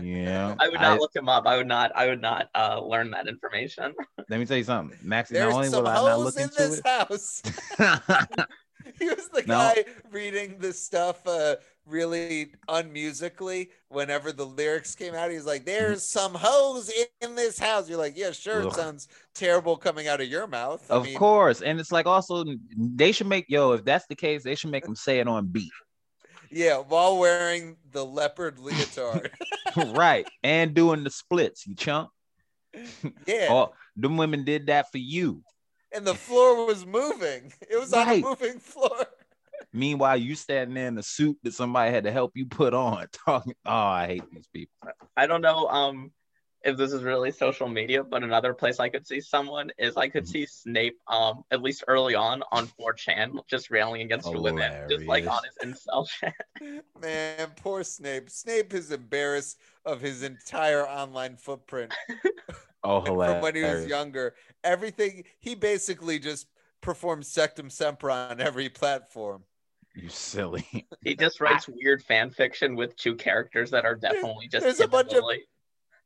Yeah. I would not I- look him up. I would not. I would not uh, learn that information. Let me tell you something, Maxie. Not only There's some will I not hoes look in into this it. house. he was the No. guy reading this stuff uh, really unmusically whenever the lyrics came out. He's like, "There's some hoes in this house." You're like, "Yeah, sure." It Mm-hmm. Sounds terrible coming out of your mouth. I Of mean, course, and it's like also they should make yo. If that's the case, they should make them say it on beat, Yeah, while wearing the leopard leotard. right? And doing the splits, you chump. yeah, Oh, them women did that for you. and the floor was moving. It was on Right. a moving floor. Meanwhile, you standing there in a suit that somebody had to help you put on, talking. Oh, I hate these people. I don't know um if this is really social media, but another place I could see someone is I could see Snape um at least early on on 4chan just railing against women, just like on his incel shit. Man, poor Snape. Snape is embarrassed of his entire online footprint Oh, from hilarious. when he was younger. Everything he basically just performs Sectumsempra on every platform. You silly. He just writes weird fan fiction with two characters that are definitely just there's a bunch of- Lily.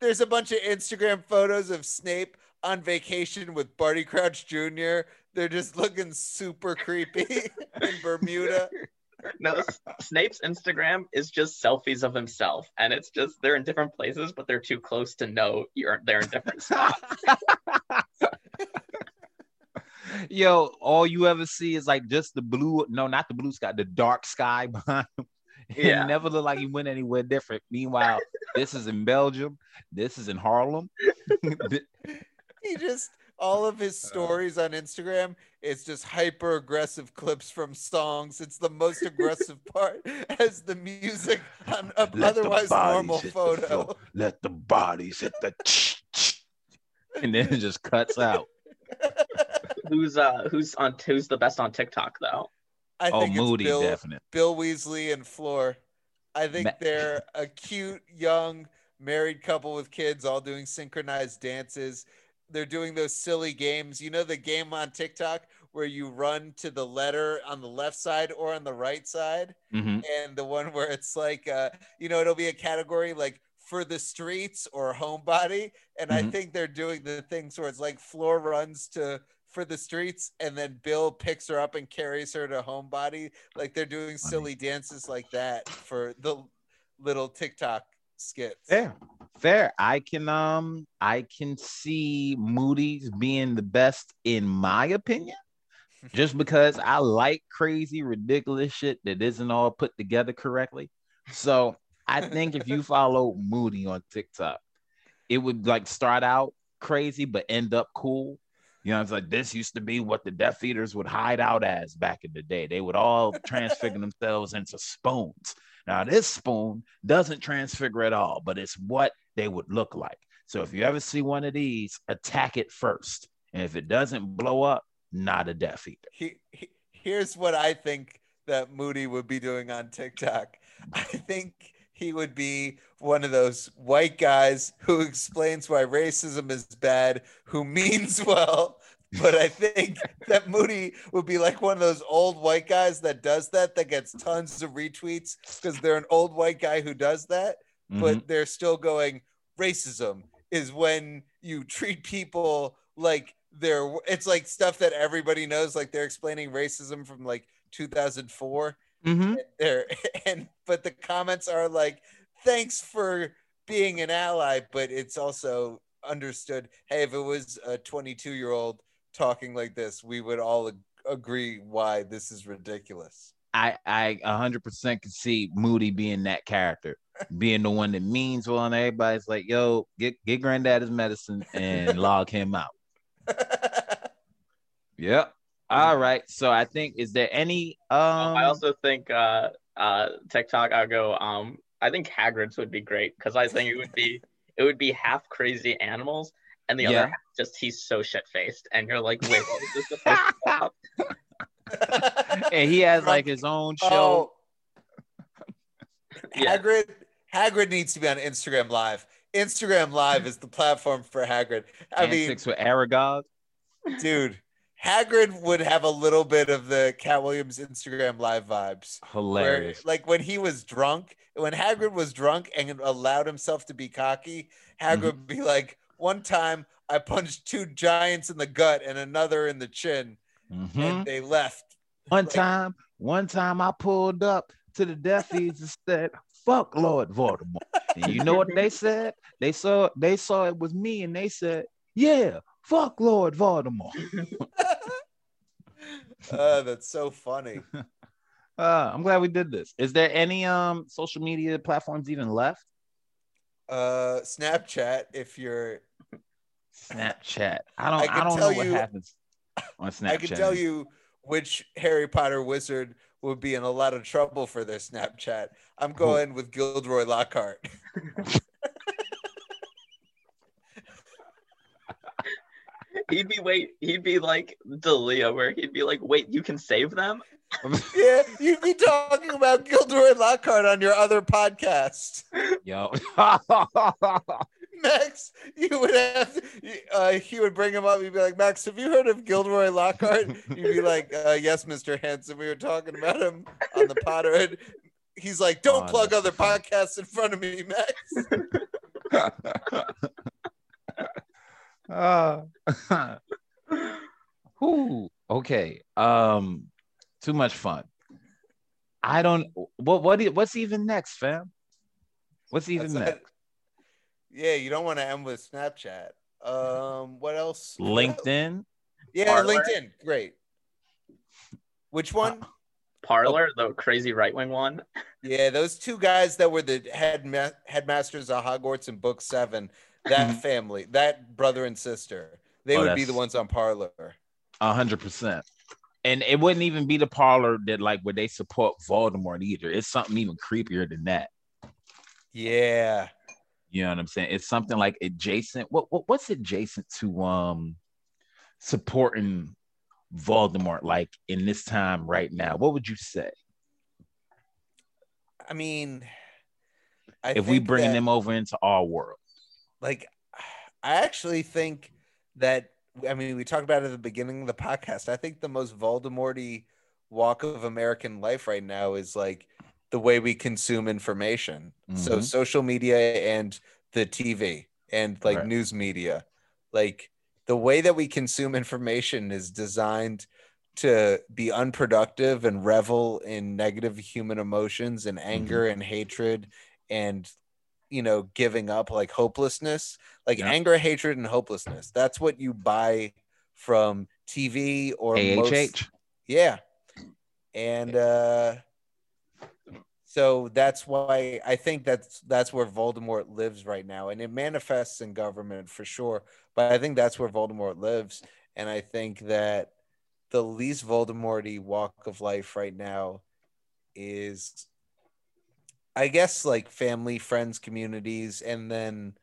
There's a bunch of Instagram photos of Snape on vacation with Barty Crouch Jr. They're just looking super creepy in Bermuda. No, Snape's Instagram is just selfies of himself, and it's just they're in different places, but they're too close to know you're they're in different spots. Yo, all you ever see is like just the blue. No, not the blue sky, the dark sky behind him. It Yeah. never looked like he went anywhere different. Meanwhile, this is in Belgium. This is in Harlem. He just all of his stories on Instagram, it's just hyper aggressive clips from songs. It's the most aggressive part as the music on a Let otherwise normal hit the photo. Let the bodies hit the. and then it just cuts out. who's uh who's on who's the best on TikTok though? I Oh, think Moody, it's Bill, definitely. Bill Weasley and Fleur. I think Ma- they're a cute young married couple with kids all doing synchronized dances. They're doing those silly games. You know the game on TikTok where you run to the letter on the left side or on the right side? Mhm. and the one where it's like uh you know it'll be a category like for the streets or homebody and i Mhm. think they're doing the things where it's like Fleur runs to for the streets and then bill picks her up and carries her to homebody like they're doing Funny. silly dances like that for the little tiktok skits Fair, fair. I can um, I can see Moody's being the best in my opinion, just because I like crazy, ridiculous shit that isn't all put together correctly. So I think if you follow Moody on TikTok, it would like start out crazy but end up cool. You know, it's like this used to be what the Death Eaters would hide out as back in the day. They would all transfigure themselves into spoons. Now, this spoon doesn't transfigure at all, but it's what they would look like. So if you ever see one of these, attack it first. And if it doesn't blow up, not a Death Eater. he, he- here's what I think that Moody would be doing on TikTok. I think he would be one of those white guys who explains why racism is bad, who means well. But I think that Moody would be like one of those old white guys that does that, that gets tons of retweets because they're an old white guy who does that, Mhm. but they're still going, racism is when you treat people like they're it's like stuff that everybody knows like they're explaining racism from like 2004 Mhm. there and but the comments are like thanks for being an ally but it's also understood hey if it was a 22 year old talking like this we would all ag- agree why this is ridiculous I I 100% can see Moody being that character, being the one that means well, and everybody's like, "Yo, get get granddad his medicine and log him out." Yep. All right. So I think is there any um? I also think uh uh TikTok I'll go um I think Hagrid's would be great because I think it would be it would be half crazy animals and the Yeah. other half just he's so shit faced and you're like wait what is this supposed to stop? and he has like his own show. oh Yeah. hagrid hagrid needs to be on instagram live instagram live is the platform for hagrid i mean Antics with Aragog. dude Hagrid would have a little bit of the Katt Williams Instagram live vibes. Where, Hilarious. like when he was drunk, when Hagrid was drunk and allowed himself to be cocky, Hagrid Mhm. would be like, "One time I punched two giants in the gut and another in the chin, Mhm. and they left." One like- time, one time I pulled up to the Deathies and said, "Fuck Lord Voldemort." And you know what they said? They saw they saw it was me, and they said, "Yeah, fuck Lord Voldemort." uh, that's so funny. Uh, I'm glad we did this. Is there any um social media platforms even left? Uh, Snapchat, if you're, Snapchat. I don't. I I, don't know tell what you- happens on Snapchat. I can tell you which Harry Potter wizard would be in a lot of trouble for their Snapchat. I'm going with Gilderoy Lockhart. He'd be wait. He'd be like Delia, where he'd be like, "Wait, you can save them." yeah, you'd be talking about Gilderoy Lockhart on your other podcast. Yo. Max, you would have to, uh, he would bring him up. You'd be like, Max, have you heard of Gilderoy Lockhart? You'd be like, uh, yes, Mr. Hansen. We were talking about him on the Potterhood. He's like, don't Oh, plug that's other podcasts in front of me, Max. Uh, whew, okay. Um, too much fun. I don't. What? What? What's even next, fam? What's even That's next? it. Yeah, you don't want to end with Snapchat. Um, what else? LinkedIn. Yeah, Parler. LinkedIn. Great. Which one? Parler, the crazy right wing one. Yeah, those two guys that were the head ma- headmasters of Hogwarts in Book Seven. That family, that brother and sister, they Oh, would be the ones on Parler. A hundred percent. And it wouldn't even be the parlor that like where they support Voldemort either. It's something even creepier than that. Yeah, You know what I'm saying? It's something like adjacent. What, what what's adjacent to um supporting Voldemort like in this time right now? What would you say I mean, I if we bring that- them over into our world? Like I actually think that I mean we talked about it at the beginning of the podcast. I think the most Voldemorty walk of American life right now is like the way we consume information. So Mhm. social media and the TV and like Right. news media. Like the way that we consume information is designed to be unproductive and revel in negative human emotions and anger and hatred and you know giving up like hopelessness like Yeah. anger hatred and hopelessness that's what you buy from tv or most- AHH. yeah and uh so that's why i think that's that's where voldemort lives right now and it manifests in government for sure but i think that's where voldemort lives and i think that the least voldemorty walk of life right now is i guess like family friends communities and then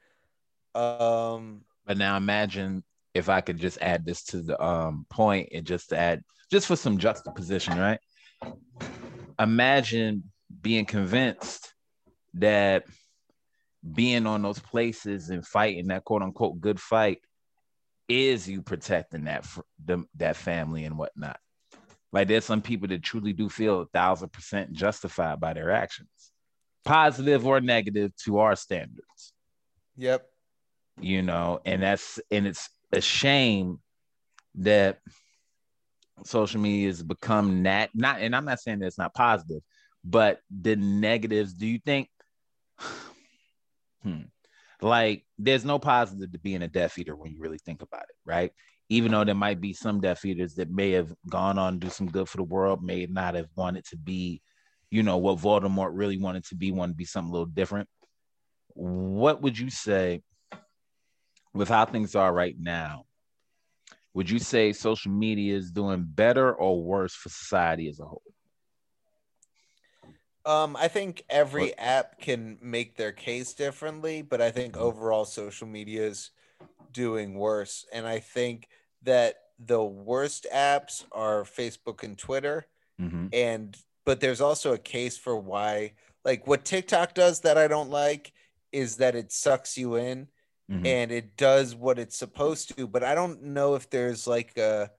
um But now imagine if I could just add this to the um point and just add just for some juxtaposition, right? Imagine being convinced that being on those places and fighting that quote unquote good fight is you protecting that that family and whatnot. Like there's some people that truly do feel a thousand percent justified by their actions, positive or negative to our standards. Yep. You know and that's and it's a shame that social media has become that not and i'm not saying that it's not positive but the negatives do you think hmm, like there's no positive to being a death eater when you really think about it right? Even though there might be some death eaters that may have gone on to do some good for the world may not have wanted to be you know what voldemort really wanted to be wanted to be something a little different what would you say with how things are right now, would you say social media is doing better or worse for society as a whole? Um, I think every app can make their case differently, but I think Mhm. overall social media is doing worse. And I think that the worst apps are Facebook and Twitter. Mm-hmm. And but there's also a case for why like what TikTok does that I don't like is that it sucks you in Mhm. and it does what it's supposed to, but I don't know if there's like a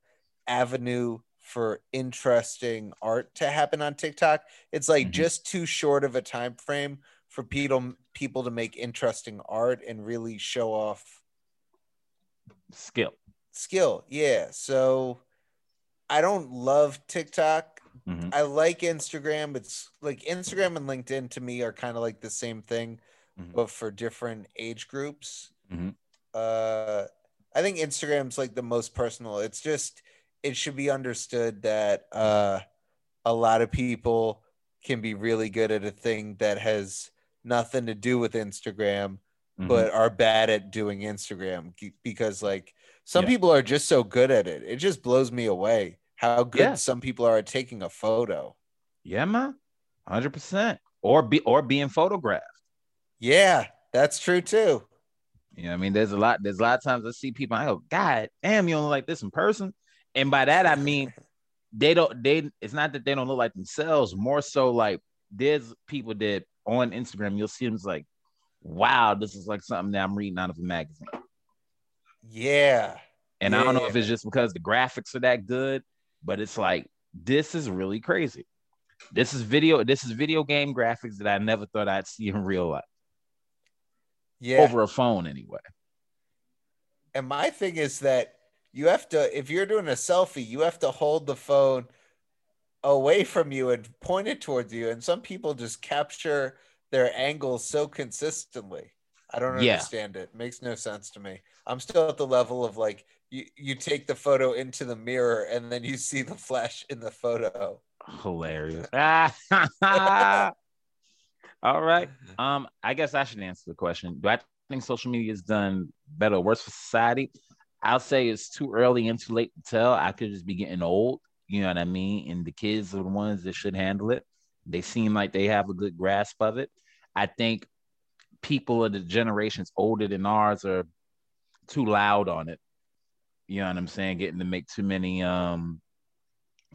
avenue for interesting art to happen on TikTok. It's like Mhm. just too short of a time frame for people people to make interesting art and really show off Skill. skill. Yeah. So I don't love TikTok. Mhm. I like Instagram. It's like Instagram and LinkedIn to me are kind of like the same thing, Mhm. but for different age groups. Mhm. Uh, I think Instagram's like the most personal. It's just it should be understood that uh, a lot of people can be really good at a thing that has nothing to do with Instagram, Mhm. but are bad at doing Instagram because like some Yeah. people are just so good at it. It just blows me away how good Yeah. some people are at taking a photo. yeah, man, hundred percent. Or be or being photographed. Yeah, that's true too. You know, I mean, there's a lot. There's a lot of times I see people. I go, God damn, you don't look like this in person. And by that I mean, they don't. They. It's not that they don't look like themselves. More so, like there's people that on Instagram you'll see them it's like, wow, this is like something that I'm reading out of a magazine. Yeah. And I don't know if it's just because the graphics are that good, but it's like this is really crazy. This is video. This is video game graphics that I never thought I'd see in real life Yeah. over a phone anyway. And my thing is that you have to, if you're doing a selfie, you have to hold the phone away from you and point it towards you. And some people just capture their angles so consistently. I don't Yeah. understand it. Makes no sense to me. I'm still at the level of like you, you take the photo into the mirror and then you see the flash in the photo. Hilarious. All right. Um, I guess I should answer the question. Do I think social media has done better or worse for society? I'll say it's too early and too late to tell. I could just be getting old. You know what I mean? And the kids are the ones that should handle it. They seem like they have a good grasp of it. I think people of the generations older than ours are too loud on it. You know what I'm saying? Getting to make too many um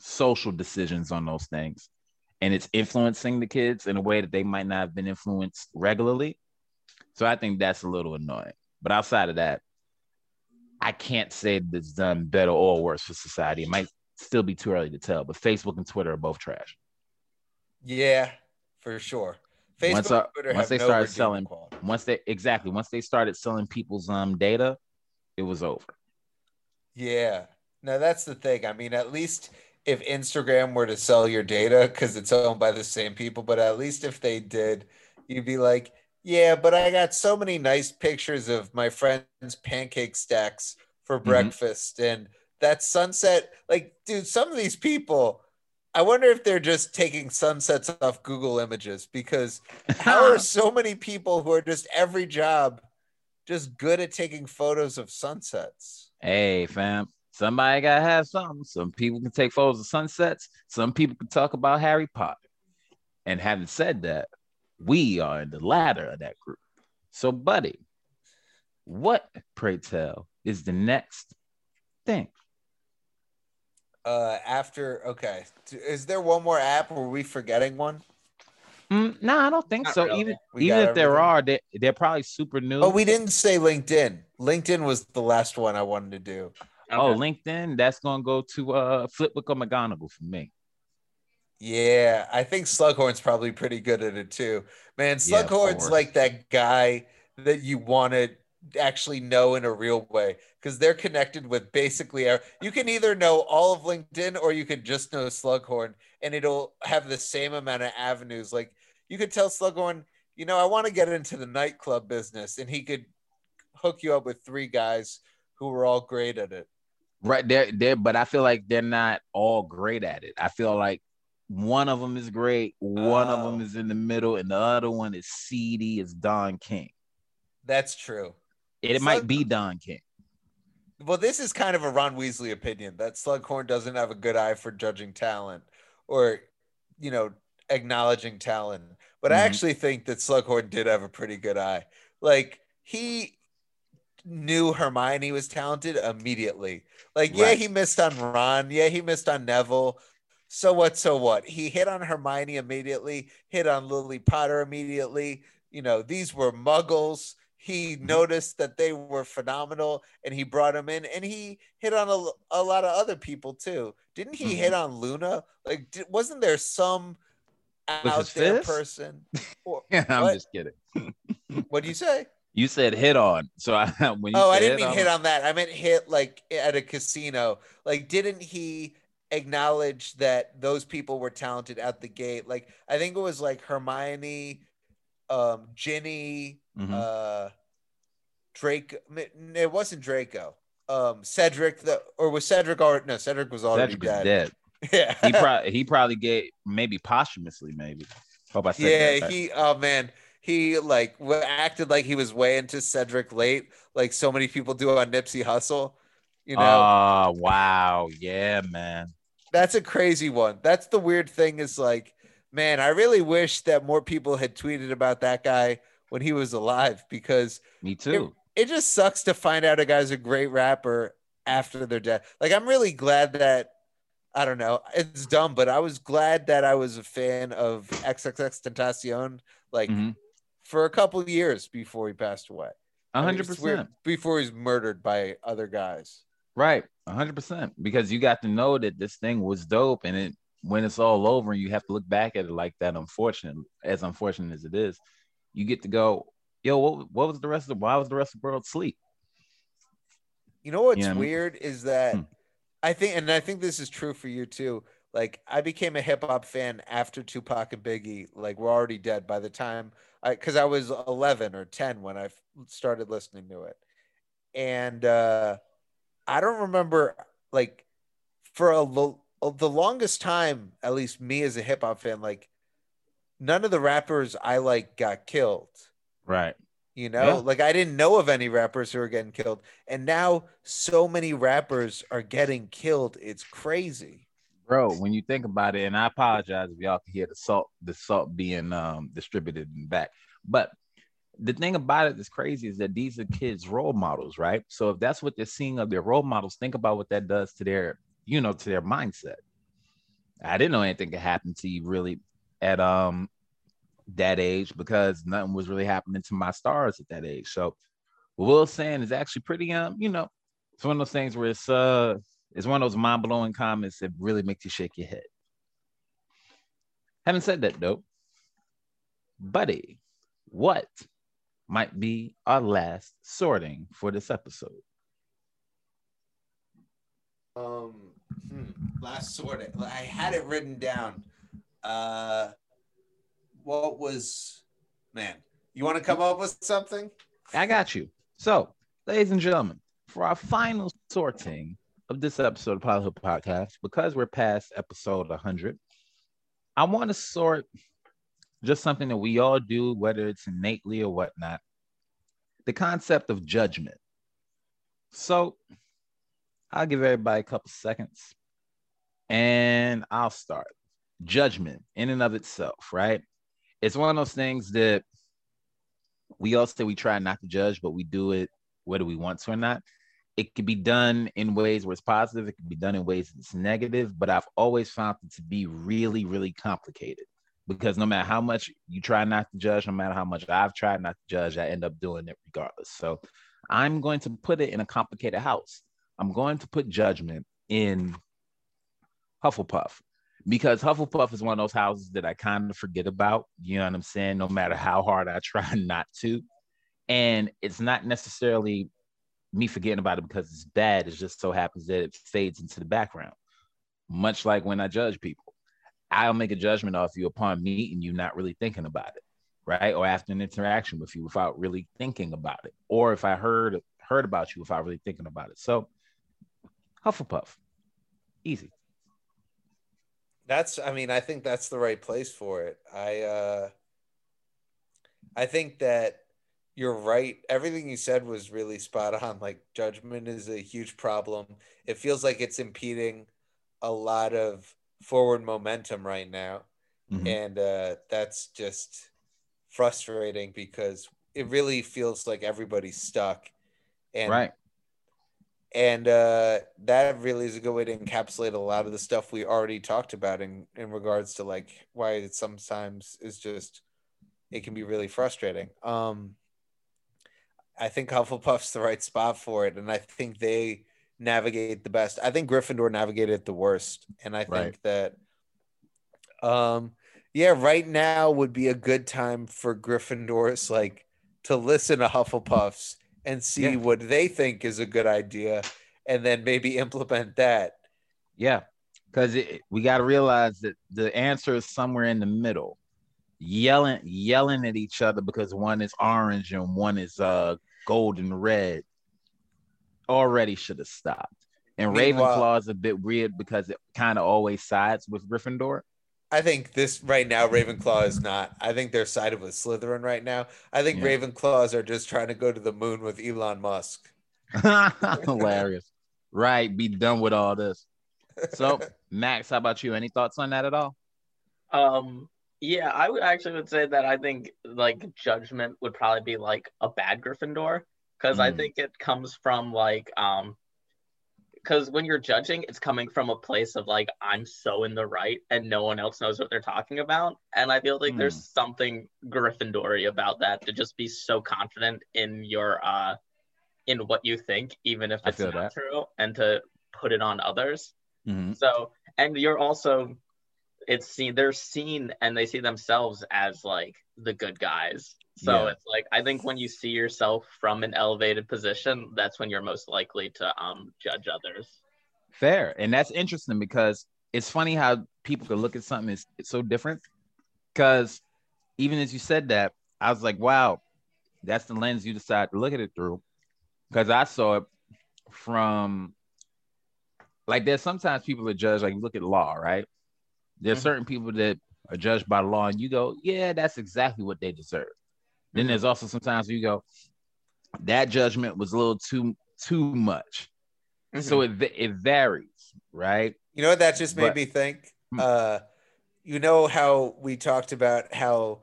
social decisions on those things. And it's influencing the kids in a way that they might not have been influenced regularly. So I think that's a little annoying. But outside of that, I can't say that it's done better or worse for society. It might still be too early to tell, but Facebook and Twitter are both trash. Yeah, for sure. Facebook Once, and uh, Twitter once they no started selling- quality. Once they exactly once they started selling people's um data, it was over. Yeah. No, that's the thing. I mean, at least if Instagram were to sell your data because it's owned by the same people, but at least if they did, you'd be like, yeah, but I got so many nice pictures of my friends' pancake stacks for Mhm. breakfast and that sunset. Like, dude, some of these people, I wonder if they're just taking sunsets off Google Images because how are so many people who are just every job just good at taking photos of sunsets? Hey, fam. Somebody gotta have something. Some people can take photos of sunsets. Some people can talk about Harry Potter. And having said that, we are in the latter of that group. So, buddy, what pray tell is the next thing? Uh, after okay, is there one more app? Are we forgetting one? Mm, no, I don't think Not so. really. Even We even got if there are, they, they're probably super new. Oh, we didn't say LinkedIn. LinkedIn was the last one I wanted to do. Oh, LinkedIn, that's gonna go to uh Flitwick or McGonagall for me. Yeah, I think Slughorn's probably pretty good at it too. Man, Slughorn's course. like that guy that you want to actually know in a real way because they're connected with basically you can either know all of LinkedIn or you can just know Slughorn and it'll have the same amount of avenues. Like you could tell Slughorn, you know, I want to get into the nightclub business, and he could hook you up with three guys who were all great at it. Right there, there, but I feel like they're not all great at it. I feel like one of them is great, one of them Oh. is in the middle, and the other one is seedy. It's Don King. That's true. It So- might be Don King. Well, this is kind of a Ron Weasley opinion that Slughorn doesn't have a good eye for judging talent or, you know, acknowledging talent. But I Mhm. actually think that Slughorn did have a pretty good eye. Like he knew Hermione was talented immediately. Like, yeah, he missed on Ron. Yeah, he missed on Neville. So what? So what? He hit on Hermione immediately, hit on Lily Potter immediately. You know, these were muggles. he noticed that they were phenomenal and he brought them in and he hit on a, a lot of other people too didn't he Mhm. hit on luna like wasn't there some With out there fist? person or, Yeah, I'm What? just kidding. what do you say You said hit on, so I when you oh i didn't mean hit on that i meant hit like at a casino like didn't he acknowledge that those people were talented at the gate like i think it was like hermione um ginny Mhm. uh Drake it wasn't Draco. Um Cedric the or was Cedric already no Cedric was already Cedric was dead. Yeah. He probably he probably gave maybe posthumously maybe. Hope I said yeah, that. right. he oh man, he like acted like he was way into Cedric late, like so many people do on Nipsey Hussle. You know, Oh wow, yeah, man. that's a crazy one. That's the weird thing is like, man, I really wish that more people had tweeted about that guy when he was alive because Me too. it just sucks to find out a guy's a great rapper after their death. Like I'm really glad that I don't know, it's dumb, but I was glad that I was a fan of XXXTentacion like Mhm. for a couple of years before he passed away. A I mean, hundred it's weird- percent. before he's murdered by other guys. Right. A hundred percent. Because you got to know that this thing was dope and it when it's all over and you have to look back at it like that, unfortunate, as unfortunate as it is, you get to go, yo, what, what was the rest of the why was the rest of the world asleep? You know what's Yeah, I mean- weird is that Hmm. I think, and I think this is true for you too. Like I became a hip hop fan after Tupac and Biggie. Like were already dead by the time I, because I was eleven or ten when I started listening to it, and uh I don't remember like for a lo- the longest time, at least me as a hip hop fan, like none of the rappers I like got killed. Right. You know, Yeah. like I didn't know of any rappers who were getting killed. And now so many rappers are getting killed. It's crazy. Bro, when you think about it, and I apologize if y'all can hear the salt, the salt being um distributed in the back. But the thing about it that's crazy is that these are kids' role models, right? So if that's what they're seeing of their role models, think about what that does to their, you know, to their mindset. I didn't know anything could happen to you really at um that age because nothing was really happening to my stars at that age. So what saying is actually pretty um, you know, it's one of those things where it's uh it's one of those mind-blowing comments that really makes you shake your head. Having said that though, buddy, what might be our last sorting for this episode? Um hmm, last sorted. I had it written down. Uh what was man, you want to come up with something? I got you. So, ladies and gentlemen, for our final sorting of this episode of Potterhood Podcast, because we're past episode 100, I want to sort just something that we all do, whether it's innately or whatnot the concept of judgment. So, I'll give everybody a couple seconds and I'll start. Judgment in and of itself, right? It's one of those things that we all say we try not to judge, but we do it whether we want to or not. It can be done in ways where it's positive, it can be done in ways that's negative, but I've always found it to be really, really complicated because no matter how much you try not to judge, no matter how much I've tried not to judge, I end up doing it regardless. So I'm going to put it in a complicated house. I'm going to put judgment in Hufflepuff because Hufflepuff is one of those houses that I kind of forget about. You know what I'm saying? No matter how hard I try not to. And it's not necessarily me forgetting about it because it's bad. It just so happens that it fades into the background. Much like when I judge people, I'll make a judgment off you upon meeting you, not really thinking about it, right? Or after an interaction with you without really thinking about it. Or if I heard heard about you without really thinking about it. So Hufflepuff. Easy. That's I mean, I think that's the right place for it. I uh I think that you're right. Everything you said was really spot on. Like judgment is a huge problem. It feels like it's impeding a lot of forward momentum right now. Mhm. And uh that's just frustrating because it really feels like everybody's stuck. And right. And uh, that really is a good way to encapsulate a lot of the stuff we already talked about in in regards to like why it sometimes is just it can be really frustrating um I think Hufflepuff's the right spot for it, and I think they navigate the best. I think Gryffindor navigated it the worst, and I think that, um, yeah, right now would be a good time for Gryffindors like to listen to Hufflepuffs and see Yeah. what they think is a good idea, and then maybe implement that. Yeah, because we got to realize that the answer is somewhere in the middle. Yelling, yelling at each other because one is orange and one is uh golden red. Already should have stopped. And Ravenclaw is a bit weird because it kind of always sides with Gryffindor. I think this right now, Ravenclaw is not. I think they're sided with Slytherin right now. I think Yeah. Ravenclaws are just trying to go to the moon with Elon Musk. Hilarious. Right, be done with all this. So, Max, how about you? Any thoughts on that at all? Um, yeah, I would actually would say that I think like judgment would probably be like a bad Gryffindor because I Mm. think it comes from like um because when you're judging, it's coming from a place of like I'm so in the right and no one else knows what they're talking about, and I feel like there's something Gryffindory about that to just be so confident in your uh in what you think, even if it's not that. true, and to put it on others. Mhm. So, and you're also, it's seen, they're seen and they see themselves as like the good guys. So Yeah. it's like, I think when you see yourself from an elevated position, that's when you're most likely to um judge others. Fair. And that's interesting because it's funny how people can look at something is it's so different. Because even as you said that, I was like, wow, that's the lens you decide to look at it through. Because I saw it from like there's sometimes people that judge, like you look at law, right? There's Mhm. certain people that are judged by law, and you go, yeah, that's exactly what they deserve. Then there's also sometimes you go, that judgment was a little too too much. So it it varies, right? You know what that just made But- me think? Hmm. Uh, you know how we talked about how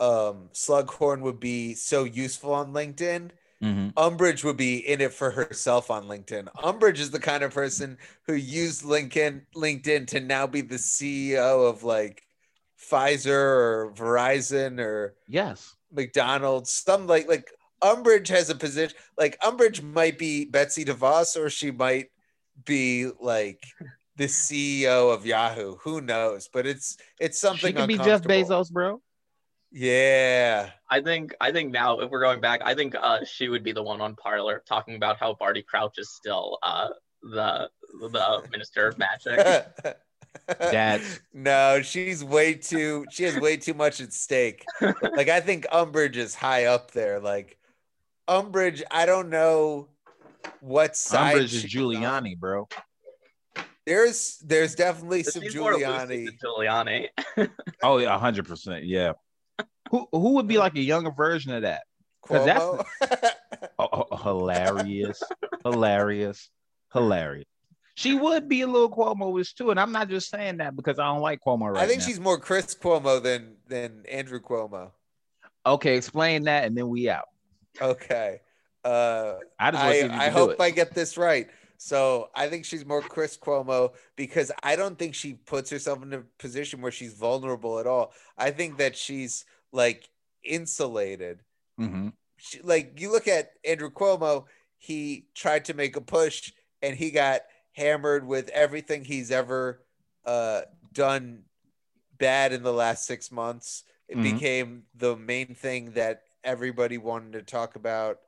um, Slughorn would be so useful on LinkedIn? Mm-hmm. Umbridge would be in it for herself on LinkedIn. Umbridge is the kind of person who used LinkedIn LinkedIn to now be the CEO of like Pfizer or Verizon or Yes. McDonald's. Some like like Umbridge has a position like Umbridge might be Betsy DeVos or she might be like the CEO of Yahoo. Who knows? But it's it's something She could be Jeff. Bezos, bro. Yeah. I think I think now if we're going back, I think uh she would be the one on Parler talking about how Barty Crouch is still uh the the Minister of Magic. That's- no, she's way too she has way too much at stake. Like I think Umbridge is high up there. Like Umbridge, I don't know what side Umbridge is she's on. Giuliani, bro. There's there's definitely some She's more loosey Giuliani. Giuliani. Oh yeah, hundred percent. Yeah. Who who would be like a younger version of that? 'Cause that's- Cuomo. Oh, oh, oh, hilarious, hilarious, hilarious. She would be a little Cuomo-ish too, and I'm not just saying that because I don't like Cuomo right I think now. she's more Chris Cuomo than than Andrew Cuomo. okay. Explain that, and then we out. Okay. Uh I just I, see if you I hope it. I get this right. So I think she's more Chris Cuomo because I don't think she puts herself in a position where she's vulnerable at all. I think that she's like insulated. Mhm. She, like you look at Andrew Cuomo, he tried to make a push and he got hammered with everything he's ever uh, done bad in the last six months. It Mhm. became the main thing that everybody wanted to talk about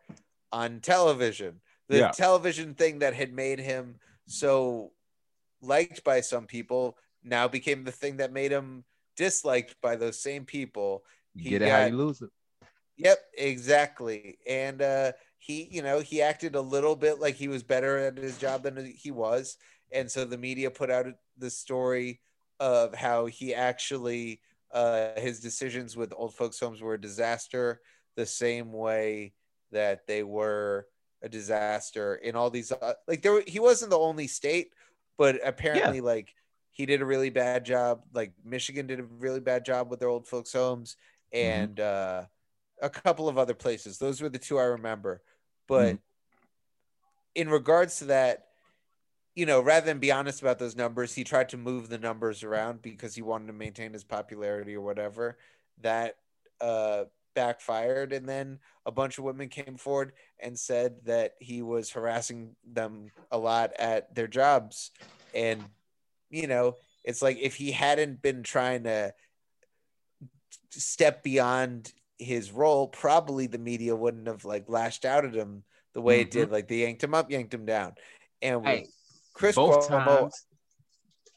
on television. The Yeah. television thing that had made him so liked by some people now became the thing that made him disliked by those same people. He get it how you lose it. Yep, exactly. And uh he, you know, he acted a little bit like he was better at his job than he was. And so the media put out the story of how he actually uh his decisions with old folks homes were a disaster the same way that they were a disaster in all these uh, like there he wasn't the only state, but apparently like he did a really bad job. Like Michigan did a really bad job with their old folks homes and uh a couple of other places. Those were the two I remember. But in regards to that, you know, rather than be honest about those numbers, he tried to move the numbers around because he wanted to maintain his popularity or whatever. That uh backfired. And then a bunch of women came forward and said that he was harassing them a lot at their jobs. And you know it's like if he hadn't been trying to step beyond his role probably the media wouldn't have like lashed out at him the way it did like they yanked him up yanked him down and with Hey, chris Both Cuomo, times.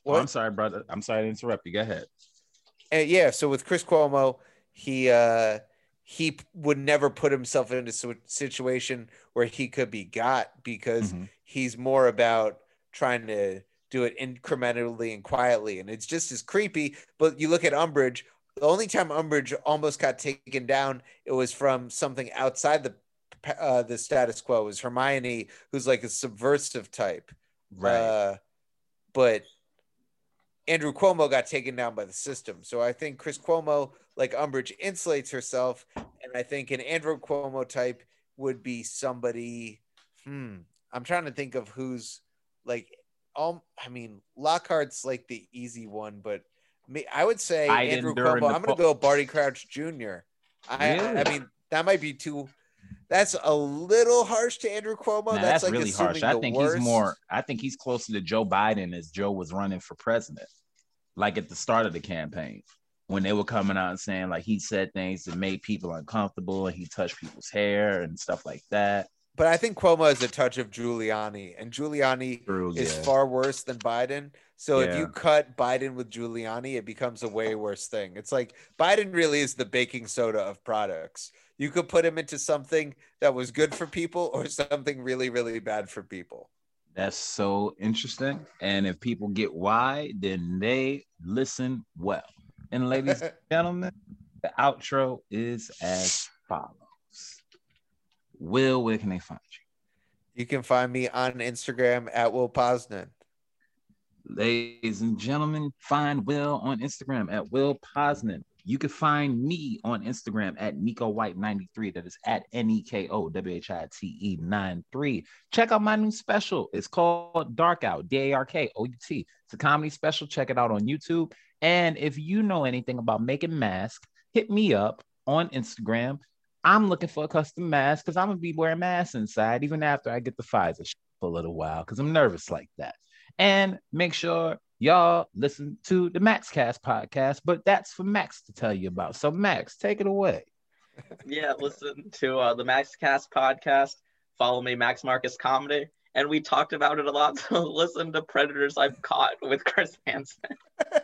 Oh, I'm sorry, brother. I'm sorry to interrupt you. Go ahead. And yeah, so with Chris Cuomo, he uh he would never put himself in a situation where he could be got because Mhm. he's more about trying to do it incrementally and quietly, and it's just as creepy. But you look at Umbridge. The only time Umbridge almost got taken down, it was from something outside the uh, the status quo. It was Hermione, who's like a subversive type. Right. Uh, but Andrew Cuomo got taken down by the system. So I think Chris Cuomo, like Umbridge, insulates herself. And I think an Andrew Cuomo type would be somebody. Hmm. I'm trying to think of who's like, um, I mean, Lockhart's like the easy one, but me, I would say Biden Andrew Cuomo. I'm going to go Barty Crouch Jr. I, Really? I mean, that might be too. That's a little harsh to Andrew Cuomo. Nah, that's, that's like really harsh. I think worst. he's more. I think he's closer to Joe Biden as Joe was running for president, like at the start of the campaign when they were coming out and saying like he said things that made people uncomfortable and he touched people's hair and stuff like that. But I think Cuomo is a touch of Giuliani, and Giuliani True, is yeah. far worse than Biden. So if you cut Biden with Giuliani, it becomes a way worse thing. It's like Biden really is the baking soda of products. You could put him into something that was good for people or something really, really bad for people. That's so interesting. And if people get why, then they listen well. And ladies and gentlemen, the outro is as follows. Will, where can they find you? You can find me on Instagram at Will Posnan. Ladies and gentlemen, find Will on Instagram at Will Posnan. You can find me on Instagram at Nico White 93. That is at N E K O W H I T E 93. Check out my new special. It's called Dark Out, D A R K O U T. It's a comedy special. Check it out on YouTube. And if you know anything about making masks, hit me up on Instagram. I'm looking for a custom mask because I'm gonna be wearing masks inside even after I get the Pfizer shot for a little while because I'm nervous like that. And make sure y'all listen to the Max Cast podcast, but that's for Max to tell you about. So Max, take it away. yeah, listen to uh, the MaxCast podcast. Follow me, Max Marcus Comedy. And we talked about it a lot. So listen to Predators I've Caught with Chris Hansen.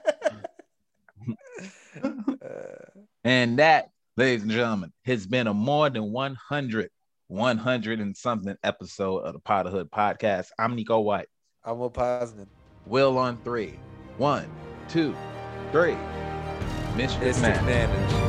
And that, ladies and gentlemen, has been a more than 100, 100 and something episode of the Potterhood podcast. I'm Nico White. I'm Will Posnan. Will on three. One, two, three. Mr. Mr. Man. Manage.